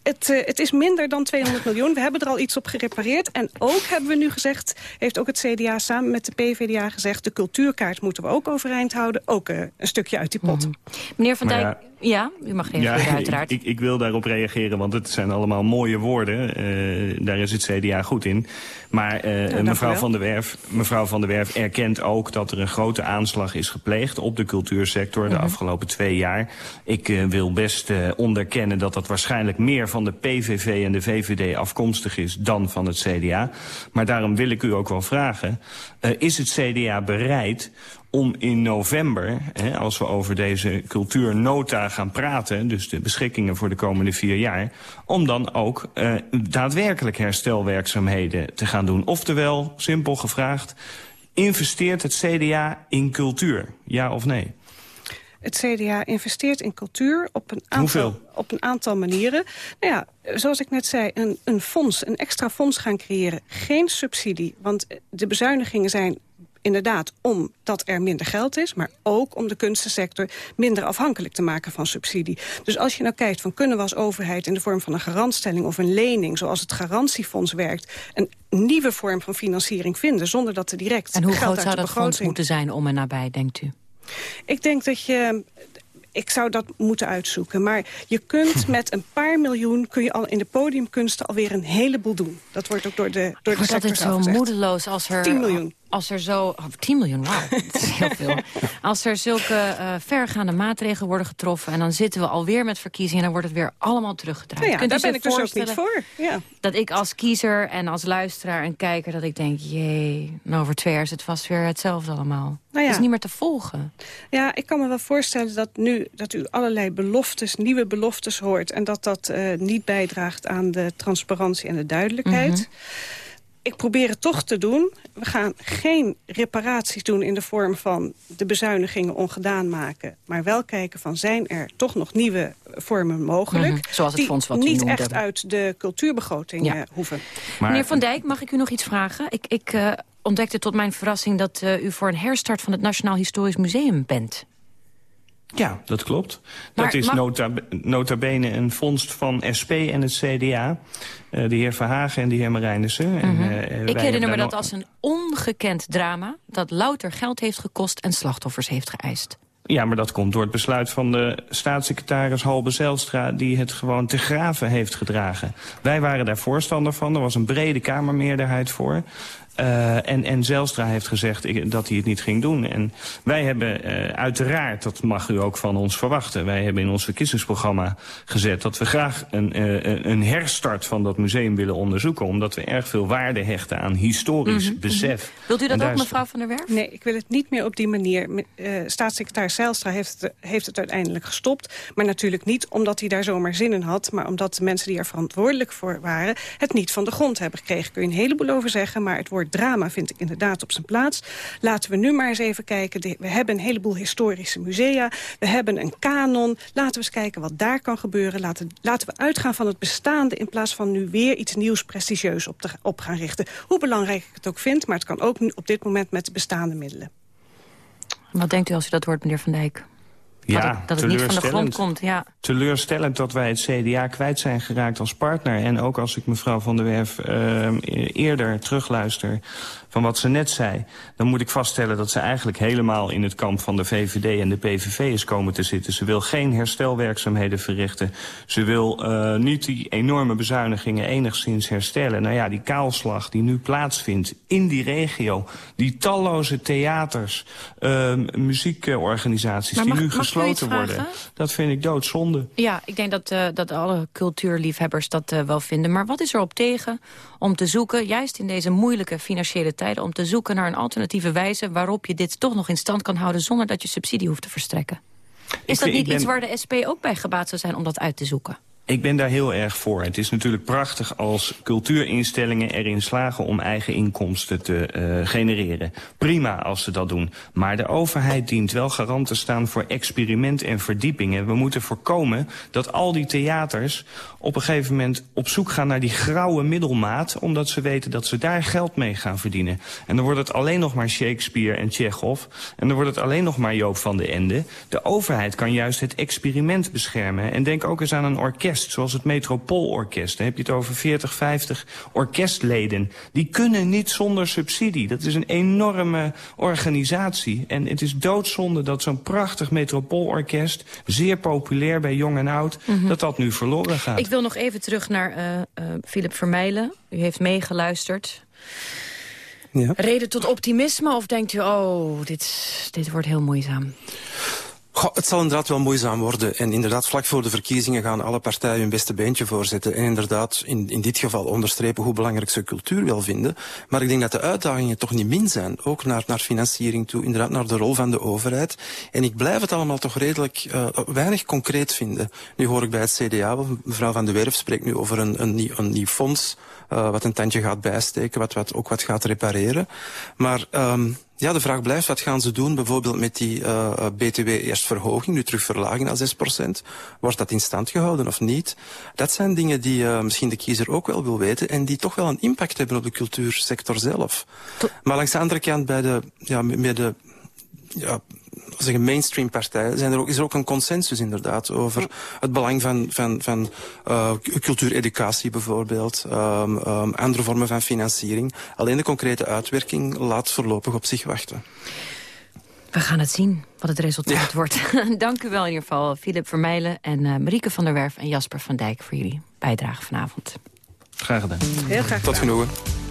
[SPEAKER 19] Het, eh, het is minder dan 200 miljoen. We hebben er al iets op gerepareerd. En ook hebben we nu gezegd, heeft ook het CDA samen met de PvdA gezegd... de cultuurkaart moeten we ook overeind houden. Ook eh, een stukje uit die pot.
[SPEAKER 6] Meneer Van Dijk, ja, u mag reageren
[SPEAKER 20] Ja,
[SPEAKER 6] uiteraard.
[SPEAKER 20] ik, ik wil daarop reageren, want het zijn allemaal mooie woorden. Eh, daar is het CDA goed in. Maar eh,
[SPEAKER 19] dank u
[SPEAKER 20] mevrouw, van der Werf, mevrouw van der Werf erkent ook dat er een grote aanslag is gepleegd op de cultuursector de
[SPEAKER 6] Mhm.
[SPEAKER 20] afgelopen twee jaar. Ik eh, wil best onderkennen dat dat waarschijnlijk meer van de PVV en de VVD afkomstig is dan van het CDA. Maar daarom wil ik u ook wel vragen, is het CDA bereid om in november, hè, als we over deze cultuurnota gaan praten... dus de beschikkingen voor de komende vier jaar... om dan ook eh, daadwerkelijk herstelwerkzaamheden te gaan doen. Oftewel, simpel gevraagd, investeert het CDA in cultuur? Ja of nee?
[SPEAKER 19] Het CDA investeert in cultuur op een aantal,
[SPEAKER 20] Hoeveel?
[SPEAKER 19] Op een aantal manieren. Nou ja, zoals ik net zei, een, een fonds, een extra fonds gaan creëren. Geen subsidie, want de bezuinigingen zijn inderdaad omdat er minder geld is... maar ook om de kunstensector minder afhankelijk te maken van subsidie. Dus als je nou kijkt van kunnen we als overheid... in de vorm van een garantstelling of een lening... zoals het garantiefonds werkt... een nieuwe vorm van financiering vinden... zonder dat er direct
[SPEAKER 6] En hoe
[SPEAKER 19] geld
[SPEAKER 6] groot zou
[SPEAKER 19] de
[SPEAKER 6] dat fonds
[SPEAKER 19] begroting...
[SPEAKER 6] moeten zijn om en nabij, denkt u?
[SPEAKER 19] Ik denk dat je... Ik zou dat moeten uitzoeken. Maar je kunt met een paar miljoen... kun je al in de podiumkunsten alweer een heleboel doen. Dat wordt ook door de, door
[SPEAKER 6] Ik
[SPEAKER 19] de
[SPEAKER 6] word
[SPEAKER 19] sector
[SPEAKER 6] altijd zo moedeloos als er...
[SPEAKER 19] 10 miljoen.
[SPEAKER 6] Als er zo... Oh, 10 miljoen, wauw, dat is heel veel. Als er zulke uh, vergaande maatregelen worden getroffen... en dan zitten we alweer met verkiezingen... dan wordt het weer allemaal teruggedraaid.
[SPEAKER 19] Nou ja,
[SPEAKER 6] Kunt u
[SPEAKER 19] daar ben ik dus ook niet voor. Ja.
[SPEAKER 6] Dat ik als kiezer en als luisteraar en kijker... dat ik denk, jee, nou over twee jaar is het vast weer hetzelfde allemaal.
[SPEAKER 19] Nou ja.
[SPEAKER 6] Het is niet meer te volgen.
[SPEAKER 19] Ja, ik kan me wel voorstellen dat nu dat u allerlei beloftes, nieuwe beloftes hoort... en dat dat uh, niet bijdraagt aan de transparantie en de duidelijkheid.
[SPEAKER 6] Mhm.
[SPEAKER 19] Ik probeer het toch te doen. We gaan geen reparaties doen in de vorm van de bezuinigingen ongedaan maken. Maar wel kijken van zijn er toch nog nieuwe vormen mogelijk.
[SPEAKER 6] Mhm, zoals het
[SPEAKER 19] die
[SPEAKER 6] fonds wat
[SPEAKER 19] niet echt uit de cultuurbegroting
[SPEAKER 6] Ja.
[SPEAKER 19] eh, hoeven.
[SPEAKER 6] Meneer Van Dijk, mag ik u nog iets vragen? Ik, ik eh, ontdekte tot mijn verrassing dat eh, u voor een herstart van het Nationaal Historisch Museum bent.
[SPEAKER 20] Ja, dat klopt.
[SPEAKER 6] Maar
[SPEAKER 20] dat is
[SPEAKER 6] mag-
[SPEAKER 20] nota, nota bene een vondst van SP en het CDA. Eh, de heer Verhagen en de heer Marijnissen. En,
[SPEAKER 6] Mhm.
[SPEAKER 20] eh,
[SPEAKER 6] ik herinner me dat als een ongekend drama... dat louter geld heeft gekost en slachtoffers heeft geëist.
[SPEAKER 20] Ja, maar dat komt door het besluit van de staatssecretaris Halbe Zijlstra... die het gewoon te graven heeft gedragen. Wij waren daar voorstander van. Er was een brede Kamermeerderheid voor. Eh, en, en Zijlstra heeft gezegd ik- dat hij het niet ging doen. En wij hebben eh, uiteraard, dat mag u ook van ons verwachten... wij hebben in ons verkiezingsprogramma gezet... dat we graag een, eh, een- herstart van dat museum willen onderzoeken... omdat we erg veel waarde hechten aan historisch
[SPEAKER 19] Mhm,
[SPEAKER 20] besef.
[SPEAKER 6] Wilt u dat ook, mevrouw Van der Werf?
[SPEAKER 19] Nee, ik wil het niet meer op die manier. Eh, staatssecretaris Zijlstra heeft het, heeft het uiteindelijk gestopt. Maar natuurlijk niet omdat hij daar zomaar zin in had... maar omdat de mensen die er verantwoordelijk voor waren... het niet van de grond hebben gekregen. Kun je een heleboel over zeggen, maar het drama vind ik inderdaad op zijn plaats. Laten we nu maar eens even kijken. We hebben een heleboel historische musea. We hebben een kanon. Laten we eens kijken wat daar kan gebeuren. Laten, laten we uitgaan van het bestaande... in plaats van nu weer iets nieuws prestigieus op, te, op gaan richten. Hoe belangrijk ik het ook vind, maar het kan ook op dit moment met de bestaande middelen.
[SPEAKER 6] Wat denkt u als u dat hoort, meneer Van Dijk? Dat
[SPEAKER 20] Ja,
[SPEAKER 6] het, dat het niet van de grond
[SPEAKER 20] teleurstellend.
[SPEAKER 6] komt, ja.
[SPEAKER 20] teleurstellend dat wij het CDA kwijt zijn geraakt als partner. En ook als ik mevrouw Van der Werf eh, eerder terugluister van wat ze net zei... dan moet ik vaststellen dat ze eigenlijk helemaal in het kamp van de VVD en de PVV is komen te zitten. Ze wil geen herstelwerkzaamheden verrichten. Ze wil eh, niet die enorme bezuinigingen enigszins herstellen. Nou ja, die kaalslag die nu plaatsvindt in die regio... die talloze theaters, eh, muziekorganisaties die nu
[SPEAKER 6] u
[SPEAKER 20] gesloten
[SPEAKER 6] iets
[SPEAKER 20] worden...
[SPEAKER 6] vragen?
[SPEAKER 20] dat vind ik doodzonde.
[SPEAKER 6] Ja, ik denk dat, eh, dat alle cultuurliefhebbers dat eh, wel vinden. Maar wat is er op tegen om te zoeken, juist in deze moeilijke financiële tijden... om te zoeken naar een alternatieve wijze waarop je dit toch nog in stand kan houden... zonder dat je subsidie hoeft te verstrekken? Is dat niet iets waar de SP ook bij gebaat zou zijn om dat uit te zoeken?
[SPEAKER 20] Ik ben daar heel erg voor. Het is natuurlijk prachtig als cultuurinstellingen erin slagen om eigen inkomsten te eh, genereren. Prima als ze dat doen. Maar de overheid dient wel garant te staan voor experiment en verdieping. En we moeten voorkomen dat al die theaters op een gegeven moment op zoek gaan naar die grauwe middelmaat. Omdat ze weten dat ze daar geld mee gaan verdienen. En dan wordt het alleen nog maar Shakespeare en Chekhov. En dan wordt het alleen nog maar Joop van de Ende. De overheid kan juist het experiment beschermen. En denk ook eens aan een orkest, zoals het Metropoolorkest. Dan heb je het over 40, 50 orkestleden. Die kunnen niet zonder subsidie. Dat is een enorme organisatie. En het is doodzonde dat zo'n prachtig Metropoolorkest... zeer populair bij jong en oud,
[SPEAKER 6] Mhm.
[SPEAKER 20] dat dat nu verloren gaat.
[SPEAKER 6] Ik wil nog even terug naar eh, eh, Philip Vermeilen. U heeft meegeluisterd.
[SPEAKER 18] Ja.
[SPEAKER 6] Reden tot optimisme of denkt u, oh, dit, dit wordt heel moeizaam?
[SPEAKER 18] Het zal inderdaad wel moeizaam worden. En inderdaad, vlak voor de verkiezingen gaan alle partijen hun beste beentje voorzetten. En inderdaad, in, in dit geval onderstrepen hoe belangrijk ze cultuur wel vinden. Maar ik denk dat de uitdagingen toch niet min zijn. Ook naar, naar financiering toe, inderdaad naar de rol van de overheid. En ik blijf het allemaal toch redelijk uh, weinig concreet vinden. Nu hoor ik bij het CDA, mevrouw Van de Werf spreekt nu over een, een, nieuw, fonds. Uh, wat een tandje gaat bijsteken, wat, wat ook wat gaat repareren. Maar... Um, ja, de vraag blijft, wat gaan ze doen bijvoorbeeld met die uh, BTW eerst verhoging, nu terug verlaging naar 6%? Wordt dat in stand gehouden of niet? Dat zijn dingen die uh, misschien de kiezer ook wel wil weten en die toch wel een impact hebben op de cultuursector zelf. Maar langs de andere kant bij de, ja, met de ja, zeggen mainstream partijen zijn er ook, is er ook een consensus inderdaad over het belang van, van, van uh, cultuureducatie bijvoorbeeld, um, um, andere vormen van financiering. Alleen de concrete uitwerking laat voorlopig op zich wachten.
[SPEAKER 6] We gaan het zien wat het resultaat ja. wordt. Dank u wel in ieder geval, Philip Vermeilen en uh, Marieke van der Werf en Jasper van Dijk voor jullie bijdrage vanavond.
[SPEAKER 20] Graag gedaan.
[SPEAKER 19] Heel graag gedaan.
[SPEAKER 18] Tot genoegen.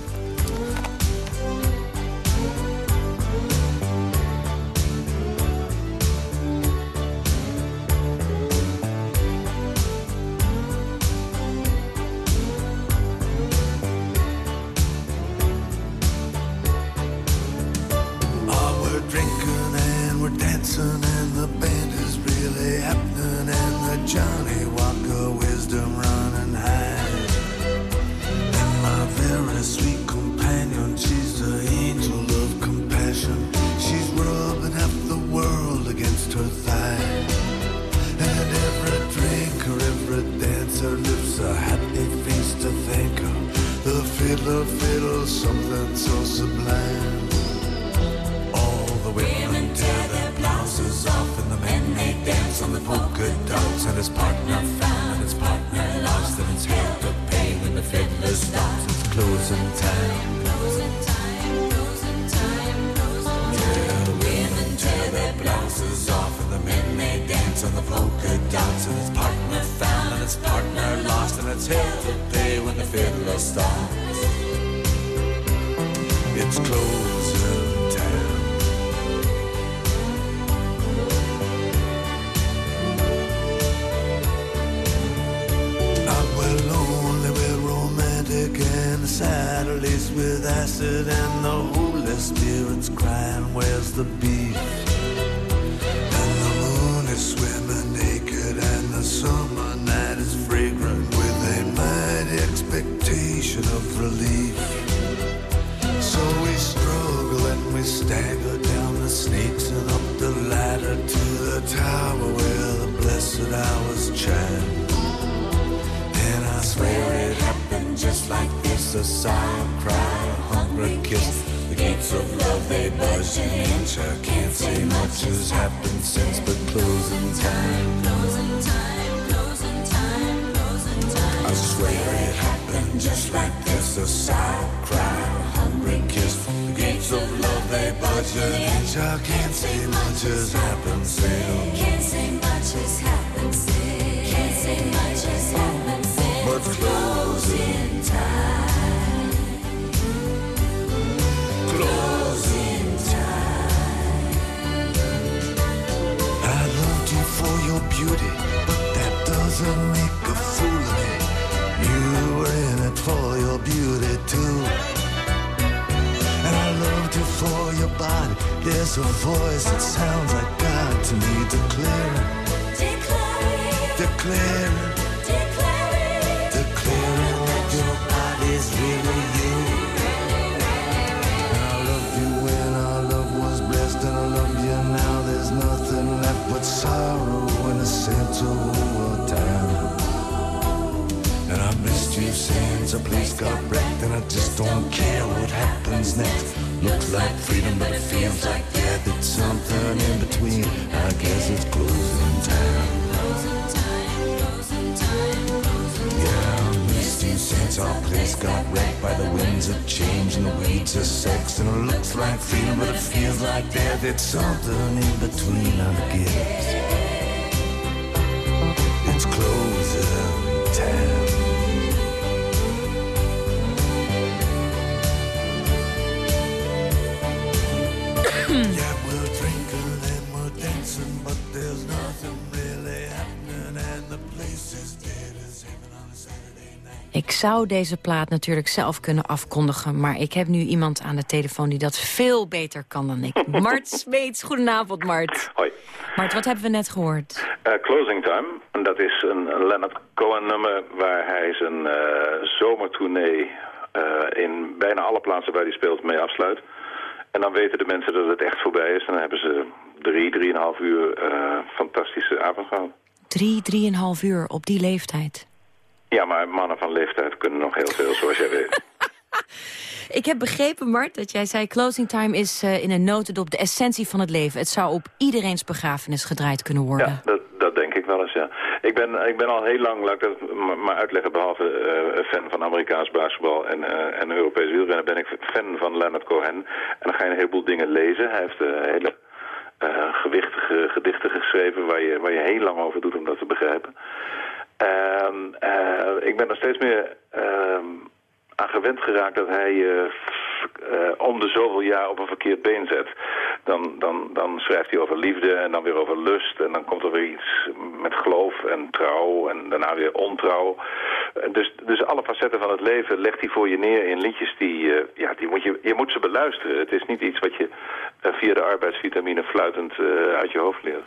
[SPEAKER 21] Against her thigh. And every drinker, every dancer lives a happy face to thank her. The fiddler fiddles something so sublime. All the women tear their blouses off, and the men they dance on the polka dots. And his partner found, and his partner lost, and it's hell to pay when the fiddler stops. It's closing time. Yeah, their blouses off, and the men they dance on the polka dots. And his partner found, and his partner lost, and it's hell to pay when the fiddler stops. It's closing time. Ah, we're lonely, we're romantic, and the Saturdays with acid, and the Holy Spirit's crying, where's the beef? Summer night is fragrant with a mighty expectation of relief. So we struggle and we stagger down the snakes and up the ladder to the tower where the blessed hours chime. And I swear it happened just like this a sigh, a cry, a hungry kiss. The gates of love they budge an inch. Can't say much has happened since, but closing time. I swear it happened just like this a a cry, a hungry kiss. The gates of love they budge an inch. I can't say much has happened since.
[SPEAKER 22] Can't say much has happened since. Can't say much has happened since.
[SPEAKER 21] But closing
[SPEAKER 22] time.
[SPEAKER 6] Zou deze plaat natuurlijk zelf kunnen afkondigen... maar ik heb nu iemand aan de telefoon die dat veel beter kan dan ik. Mart Smeets, goedenavond Mart.
[SPEAKER 23] Hoi.
[SPEAKER 6] Mart, wat hebben we net gehoord?
[SPEAKER 23] Eh, Closing Time. En dat is een, Leonard Cohen nummer waar hij zijn eh zomertournee eh, in bijna alle plaatsen waar hij speelt mee afsluit. En dan weten de mensen dat het echt voorbij is. En dan hebben ze drie, drieënhalf uur fantastische avond gehad.
[SPEAKER 6] Drie, drieënhalf uur op die leeftijd.
[SPEAKER 23] Ja, maar mannen van leeftijd kunnen nog heel veel, zoals jij weet.
[SPEAKER 6] Ik heb begrepen, Mart, dat jij zei... closing time is eh, in een notendop de essentie van het leven. Het zou op iedereen's begrafenis gedraaid kunnen worden.
[SPEAKER 23] Ja, dat, dat denk ik wel eens, ja. Ik ben, ik ben al heel lang, laat ik dat maar- uitleggen, behalve eh, fan van Amerikaans basketbal en, eh, en Europees wielrennen, ben ik fan van Leonard Cohen. En dan ga je een heleboel dingen lezen. Hij heeft hele gewichtige gedichten geschreven waar je, waar je heel lang over doet om dat te begrijpen. Eh, ik ben er steeds meer ehm, aan gewend geraakt dat hij eh, om de zoveel jaar op een verkeerd been zet. Dan, dan, dan schrijft hij over liefde en dan weer over lust. En dan komt er weer iets met geloof en trouw en daarna weer ontrouw. dus, dus alle facetten van het leven legt hij voor je neer in liedjes die, ja, die moet je, je moet ze beluisteren. Het is niet iets wat je via de arbeidsvitamine fluitend uit je hoofd leert.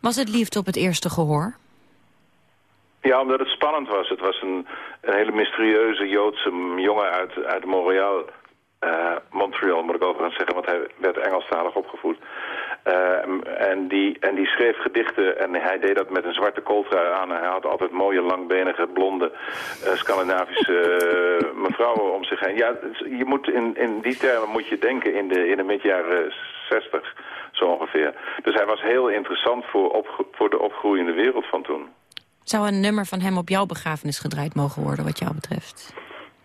[SPEAKER 6] Was het liefde op het eerste gehoor?
[SPEAKER 23] Ja, omdat het spannend was. Het was een, een hele mysterieuze Joodse jongen uit, uit Montreal. eh, Montreal moet ik overigens zeggen, want hij werd Engelstalig opgevoed. Eh, en, die, en die schreef gedichten en hij deed dat met een zwarte kooltrui aan. En hij had altijd mooie, langbenige, blonde, eh, Scandinavische mevrouwen om zich heen. Ja, je moet in, in die termen moet je denken in de, in de midjaren 60 zo ongeveer. Dus hij was heel interessant voor, opgro- voor de opgroeiende wereld van toen.
[SPEAKER 6] Zou een nummer van hem op jouw begrafenis gedraaid mogen worden, wat jou betreft?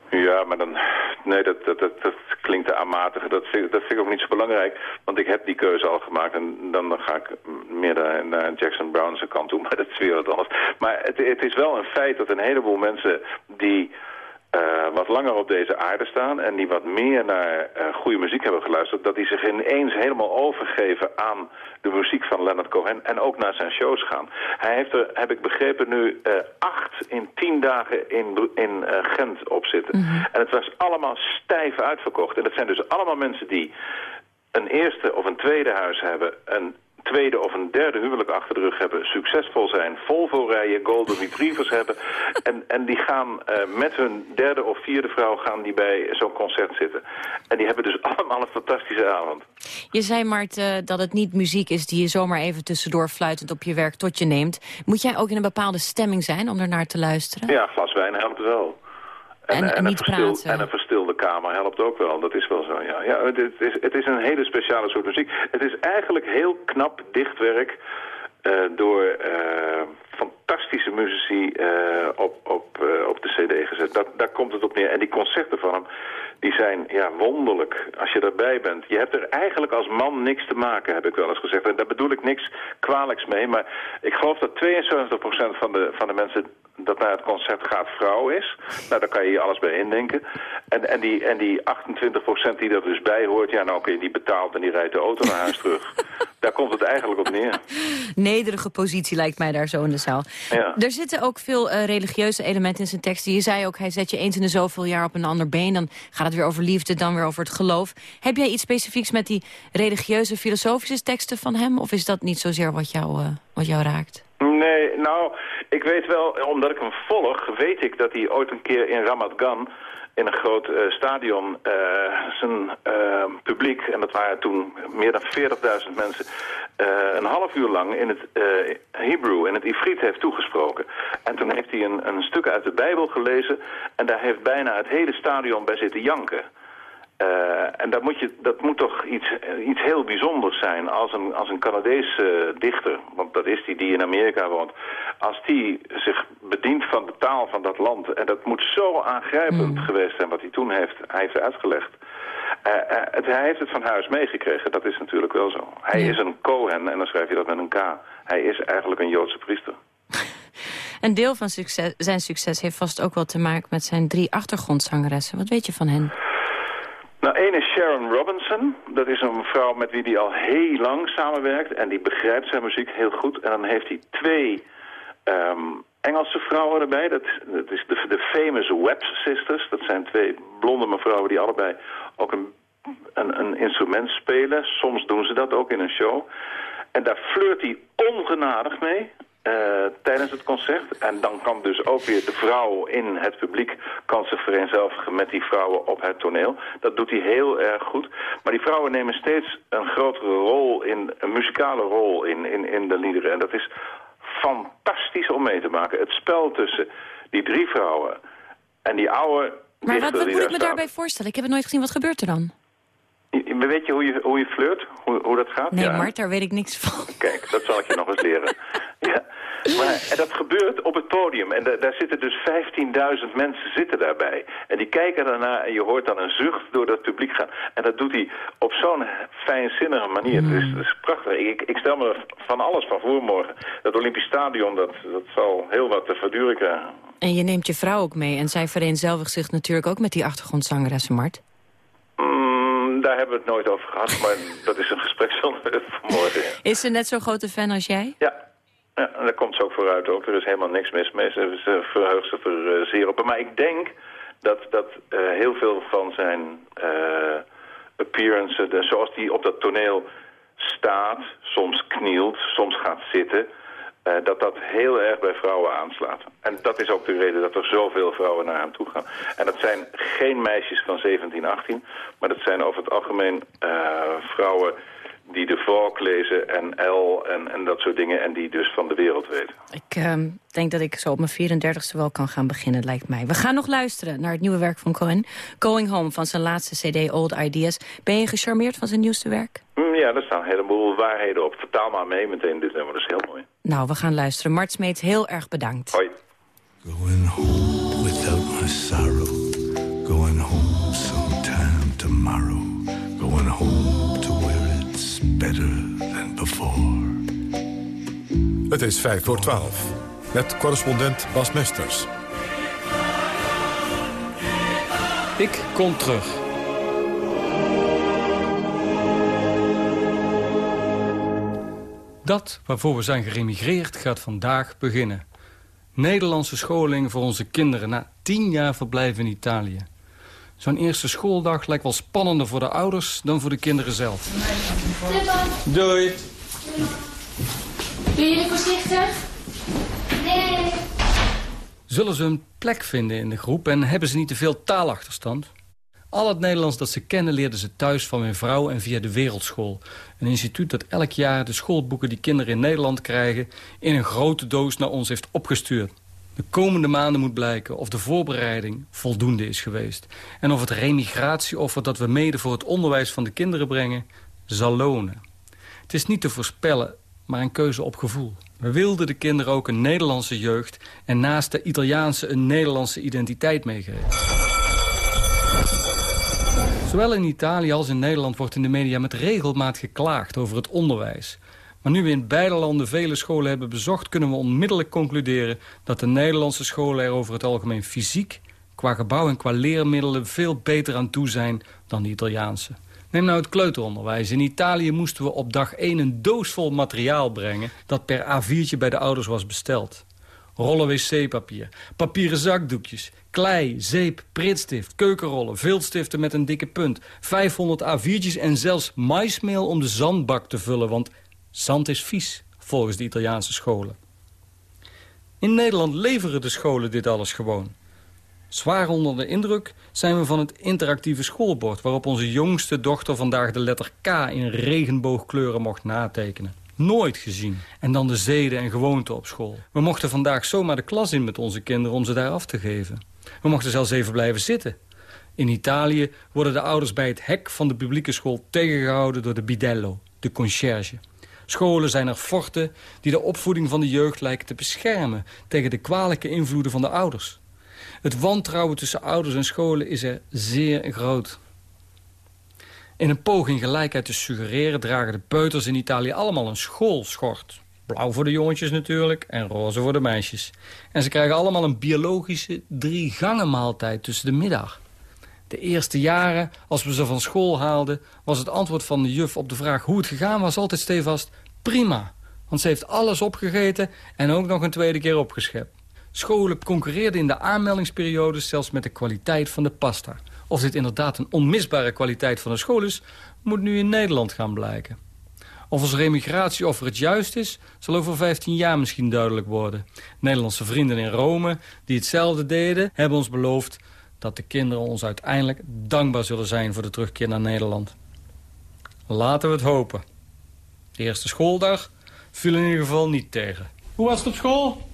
[SPEAKER 23] Ja, maar dan... Nee, dat, dat, dat, klinkt te aanmatig. Dat vind, dat vind ik ook niet zo belangrijk. Want ik heb die keuze al gemaakt. En dan, dan ga ik meer naar, naar Jackson Brown's kant toe. Maar dat is weer anders. Maar het, het is wel een feit dat een heleboel mensen die... eh, wat langer op deze aarde staan en die wat meer naar eh, goede muziek hebben geluisterd, dat die zich ineens helemaal overgeven aan de muziek van Leonard Cohen en ook naar zijn shows gaan. Hij heeft er, heb ik begrepen, nu eh, acht in tien dagen in, in Gent op zitten. En het was allemaal stijf uitverkocht. En dat zijn dus allemaal mensen die een eerste of een tweede huis hebben, een tweede of een derde huwelijk achter de rug hebben, succesvol zijn, Volvo rijden, golden retrievers hebben. En, en die gaan eh, met hun derde of vierde vrouw gaan die bij zo'n concert zitten. En die hebben dus allemaal een fantastische avond.
[SPEAKER 6] Je zei, Mart, eh, dat het niet muziek is die je zomaar even tussendoor fluitend op je werk tot je neemt. Moet jij ook in een bepaalde stemming zijn om ernaar te luisteren?
[SPEAKER 23] Ja, glas wijn helpt wel.
[SPEAKER 6] En- niet praten.
[SPEAKER 23] en een kamer helpt ook wel, dat is wel zo. Ja, ja het, het is, het is een hele speciale soort muziek. Het is eigenlijk heel knap dichtwerk eh, door eh, fantastische muzici eh, op, op, eh, op de cd gezet. Dat, daar komt het op neer. En die concerten van hem, die zijn ja, wonderlijk als je erbij bent. Je hebt er eigenlijk als man niks te maken, heb ik wel eens gezegd. En daar bedoel ik niks kwalijks mee. Maar ik geloof dat 72% van de, van de mensen dat naar het concert gaat vrouw is. Nou, daar kan je je alles bij indenken. En, en, die, en die 28% die er dus bij hoort, ja nou oké, die betaalt en die rijdt de auto naar huis terug. Daar komt het eigenlijk op neer.
[SPEAKER 6] Nederige positie lijkt mij daar zo in de
[SPEAKER 23] Ja.
[SPEAKER 6] Er zitten ook veel eh, religieuze elementen in zijn teksten. Je zei ook, hij zet je eens in de zoveel jaar op een ander been. Dan gaat het weer over liefde, dan weer over het geloof. Heb jij iets specifieks met die religieuze, filosofische teksten van hem? Of is dat niet zozeer wat jou, eh, wat jou raakt?
[SPEAKER 23] Nee, nou, ik weet wel, omdat ik hem volg, weet ik dat hij ooit een keer in Ramat Gan in een groot eh, stadion eh, zijn eh, publiek, en dat waren toen meer dan 40.000 mensen, een half uur lang in het Hebrew, in het Ifrit heeft toegesproken. En toen heeft hij een, een stuk uit de Bijbel gelezen en daar heeft bijna het hele stadion bij zitten janken. Eh, en dat moet, je, dat moet toch iets, eh, iets heel bijzonders zijn als een, als een Canadese dichter, want dat is die die in Amerika woont, als die zich bedient van de taal van dat land. En dat moet zo aangrijpend geweest zijn wat hij toen heeft, hij heeft uitgelegd. Eh, eh, het, hij heeft het van huis meegekregen, dat is natuurlijk wel zo. Hij is een Cohen en dan schrijf je dat met een K. Hij is eigenlijk een Joodse priester.
[SPEAKER 6] Een deel van succes, zijn succes heeft vast ook wel te maken met zijn drie achtergrondzangeressen. Wat weet je van hen?
[SPEAKER 23] Nou, één is Sharon Robinson. Dat is een vrouw met wie hij al heel lang samenwerkt. En die begrijpt zijn muziek heel goed. En dan heeft hij twee ehm, Engelse vrouwen erbij. Dat, is de, de famous Webb Sisters. Dat zijn twee blonde mevrouwen die allebei ook een, een, een instrument spelen. Soms doen ze dat ook in een show. En daar flirt hij ongenadig mee. Eh, tijdens het concert. En dan kan dus ook weer de vrouw in het publiek kan zich vereenzelvigen met die vrouwen op het toneel. Dat doet hij heel erg goed. Maar die vrouwen nemen steeds een grotere rol in, een muzikale rol in, in, in de liederen. En dat is fantastisch om mee te maken. Het spel tussen die drie vrouwen en die oude
[SPEAKER 6] Maar wat, wat moet ik me daarbij voorstellen? Ik heb het nooit gezien. Wat gebeurt er dan?
[SPEAKER 23] Je- Weet je hoe je, hoe je flirt? Hoe, hoe dat gaat?
[SPEAKER 6] Nee,
[SPEAKER 23] Ja.
[SPEAKER 6] Mart, daar weet ik niks van.
[SPEAKER 23] Kijk, dat zal ik je nog eens leren. Ja. Maar, en dat gebeurt op het podium. En da- daar zitten dus 15.000 mensen zitten daarbij. En die kijken daarna en je hoort dan een zucht door dat publiek gaan. En dat doet hij op zo'n fijnzinnige manier. Het, is, het is prachtig. Ik, ik stel me er van alles van voor morgen. Dat Olympisch Stadion, dat, dat zal heel wat te verduren krijgen.
[SPEAKER 6] En je neemt je vrouw ook mee. En zij vereenzelvigt zich natuurlijk ook met die achtergrondzangeressen, Mart.
[SPEAKER 23] Daar hebben we het nooit over gehad, maar dat is een gespreksonderwerp voor morgen. ja.
[SPEAKER 6] Is ze net zo'n grote fan als jij?
[SPEAKER 23] Ja. Ja, en daar komt ze ook vooruit ook. Er is helemaal niks mis mee. Ze, ze verheugt zich er eh, zeer op. Maar ik denk dat, dat eh, heel veel van zijn eh appearances, zoals die op dat toneel staat, soms knielt, soms gaat zitten, eh, dat dat heel erg bij vrouwen aanslaat. En dat is ook de reden dat er zoveel vrouwen naar hem toe gaan. En dat zijn geen meisjes van 17, 18, maar dat zijn over het algemeen eh, vrouwen die de Vogue lezen en L en, en dat soort dingen en die dus van de wereld weten.
[SPEAKER 6] Ik ehm, denk dat ik zo op mijn 34ste wel kan gaan beginnen, lijkt mij. We gaan nog luisteren naar het nieuwe werk van Cohen. Going Home van zijn laatste cd Old Ideas. Ben je gecharmeerd van zijn nieuwste werk?
[SPEAKER 23] Mm, Ja, daar staan een heleboel waarheden op. Vertaal maar mee meteen dit nummer, dat is heel mooi.
[SPEAKER 6] Nou, we gaan luisteren. Mart Smeet, heel erg bedankt.
[SPEAKER 23] Hoi.
[SPEAKER 21] without my sorrow. Going home sometime tomorrow. Going home better than before.
[SPEAKER 5] Het is 5 voor 12. Met correspondent Bas Mesters.
[SPEAKER 24] Ik kom terug. Dat waarvoor we zijn geremigreerd gaat vandaag beginnen. Nederlandse scholing voor onze kinderen na tien jaar verblijf in Italië. Zo'n eerste schooldag lijkt wel spannender voor de ouders dan voor de kinderen zelf. Doei.
[SPEAKER 22] Doe jullie voorzichtig? Nee.
[SPEAKER 24] Zullen ze een plek vinden in de groep en hebben ze niet te veel taalachterstand? Al het Nederlands dat ze kennen leerden ze thuis van mijn vrouw en via de Wereldschool. Een instituut dat elk jaar de schoolboeken die kinderen in Nederland krijgen... in een grote doos naar ons heeft opgestuurd. De komende maanden moet blijken of de voorbereiding voldoende is geweest. En of het remigratieoffer dat we mede voor het onderwijs van de kinderen brengen... zal lonen. Het is niet te voorspellen, maar een keuze op gevoel. We wilden de kinderen ook een Nederlandse jeugd... en naast de Italiaanse een Nederlandse identiteit meegeven. Zowel in Italië als in Nederland wordt in de media met regelmaat geklaagd over het onderwijs. Maar nu we in beide landen vele scholen hebben bezocht... kunnen we onmiddellijk concluderen dat de Nederlandse scholen er over het algemeen fysiek... qua gebouw en qua leermiddelen veel beter aan toe zijn dan de Italiaanse. Neem nou het kleuteronderwijs. In Italië moesten we op dag 1 een doos vol materiaal brengen... dat per A4'tje bij de ouders was besteld. Rollen wc-papier, papieren zakdoekjes, klei, zeep, pritstift, keukenrollen... viltstiften met een dikke punt, 500 A4'tjes en zelfs maismeel om de zandbak te vullen... want zand is vies, volgens de Italiaanse scholen. In Nederland leveren de scholen dit alles gewoon. Zwaar onder de indruk zijn we van het interactieve schoolbord... waarop onze jongste dochter vandaag de letter K in regenboogkleuren mocht natekenen. Nooit gezien. En dan de zeden en gewoonten op school. We mochten vandaag zomaar de klas in met onze kinderen om ze daar af te geven. We mochten zelfs even blijven zitten. In Italië worden de ouders bij het hek van de publieke school tegengehouden door de bidello, de conciërge. Scholen zijn er forten die de opvoeding van de jeugd lijken te beschermen tegen de kwalijke invloeden van de ouders. Het wantrouwen tussen ouders en scholen is er zeer groot. In een poging gelijkheid te suggereren dragen de peuters in Italië allemaal een schoolschort. Blauw voor de jongetjes natuurlijk en roze voor de meisjes. En ze krijgen allemaal een biologische drie gangen maaltijd tussen de middag. De eerste jaren, als we ze van school haalden... was het antwoord van de juf op de vraag hoe het gegaan was altijd stevast... prima, want ze heeft alles opgegeten en ook nog een tweede keer opgeschept. Scholen concurreerden in de aanmeldingsperiodes zelfs met de kwaliteit van de pasta. Of dit inderdaad een onmisbare kwaliteit van de school is... moet nu in Nederland gaan blijken. Of ons remigratieoffer het juist is, zal over 15 jaar misschien duidelijk worden. Nederlandse vrienden in Rome, die hetzelfde deden, hebben ons beloofd dat de kinderen ons uiteindelijk dankbaar zullen zijn voor de terugkeer naar Nederland. Laten we het hopen. De eerste schooldag viel in ieder geval niet tegen. Hoe was het op school?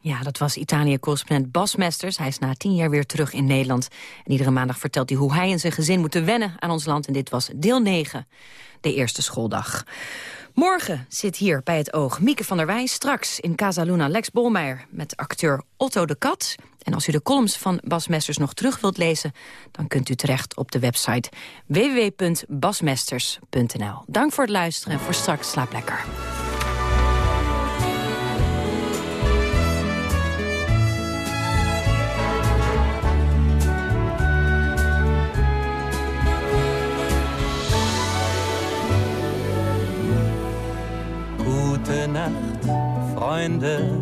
[SPEAKER 6] Ja, dat was Italië-correspondent Bas Mesters. Hij is na tien jaar weer terug in Nederland. En iedere maandag vertelt hij hoe hij en zijn gezin moeten wennen aan ons land. En dit was deel 9, de eerste schooldag. Morgen zit hier bij het oog Mieke van der Wij. Straks in Casa Luna Lex Bolmeijer met acteur Otto de Kat. En als u de columns van Bas Mesters nog terug wilt lezen... dan kunt u terecht op de website www.basmesters.nl. Dank voor het luisteren en voor straks slaap lekker.
[SPEAKER 4] Gute Nacht, Freunde.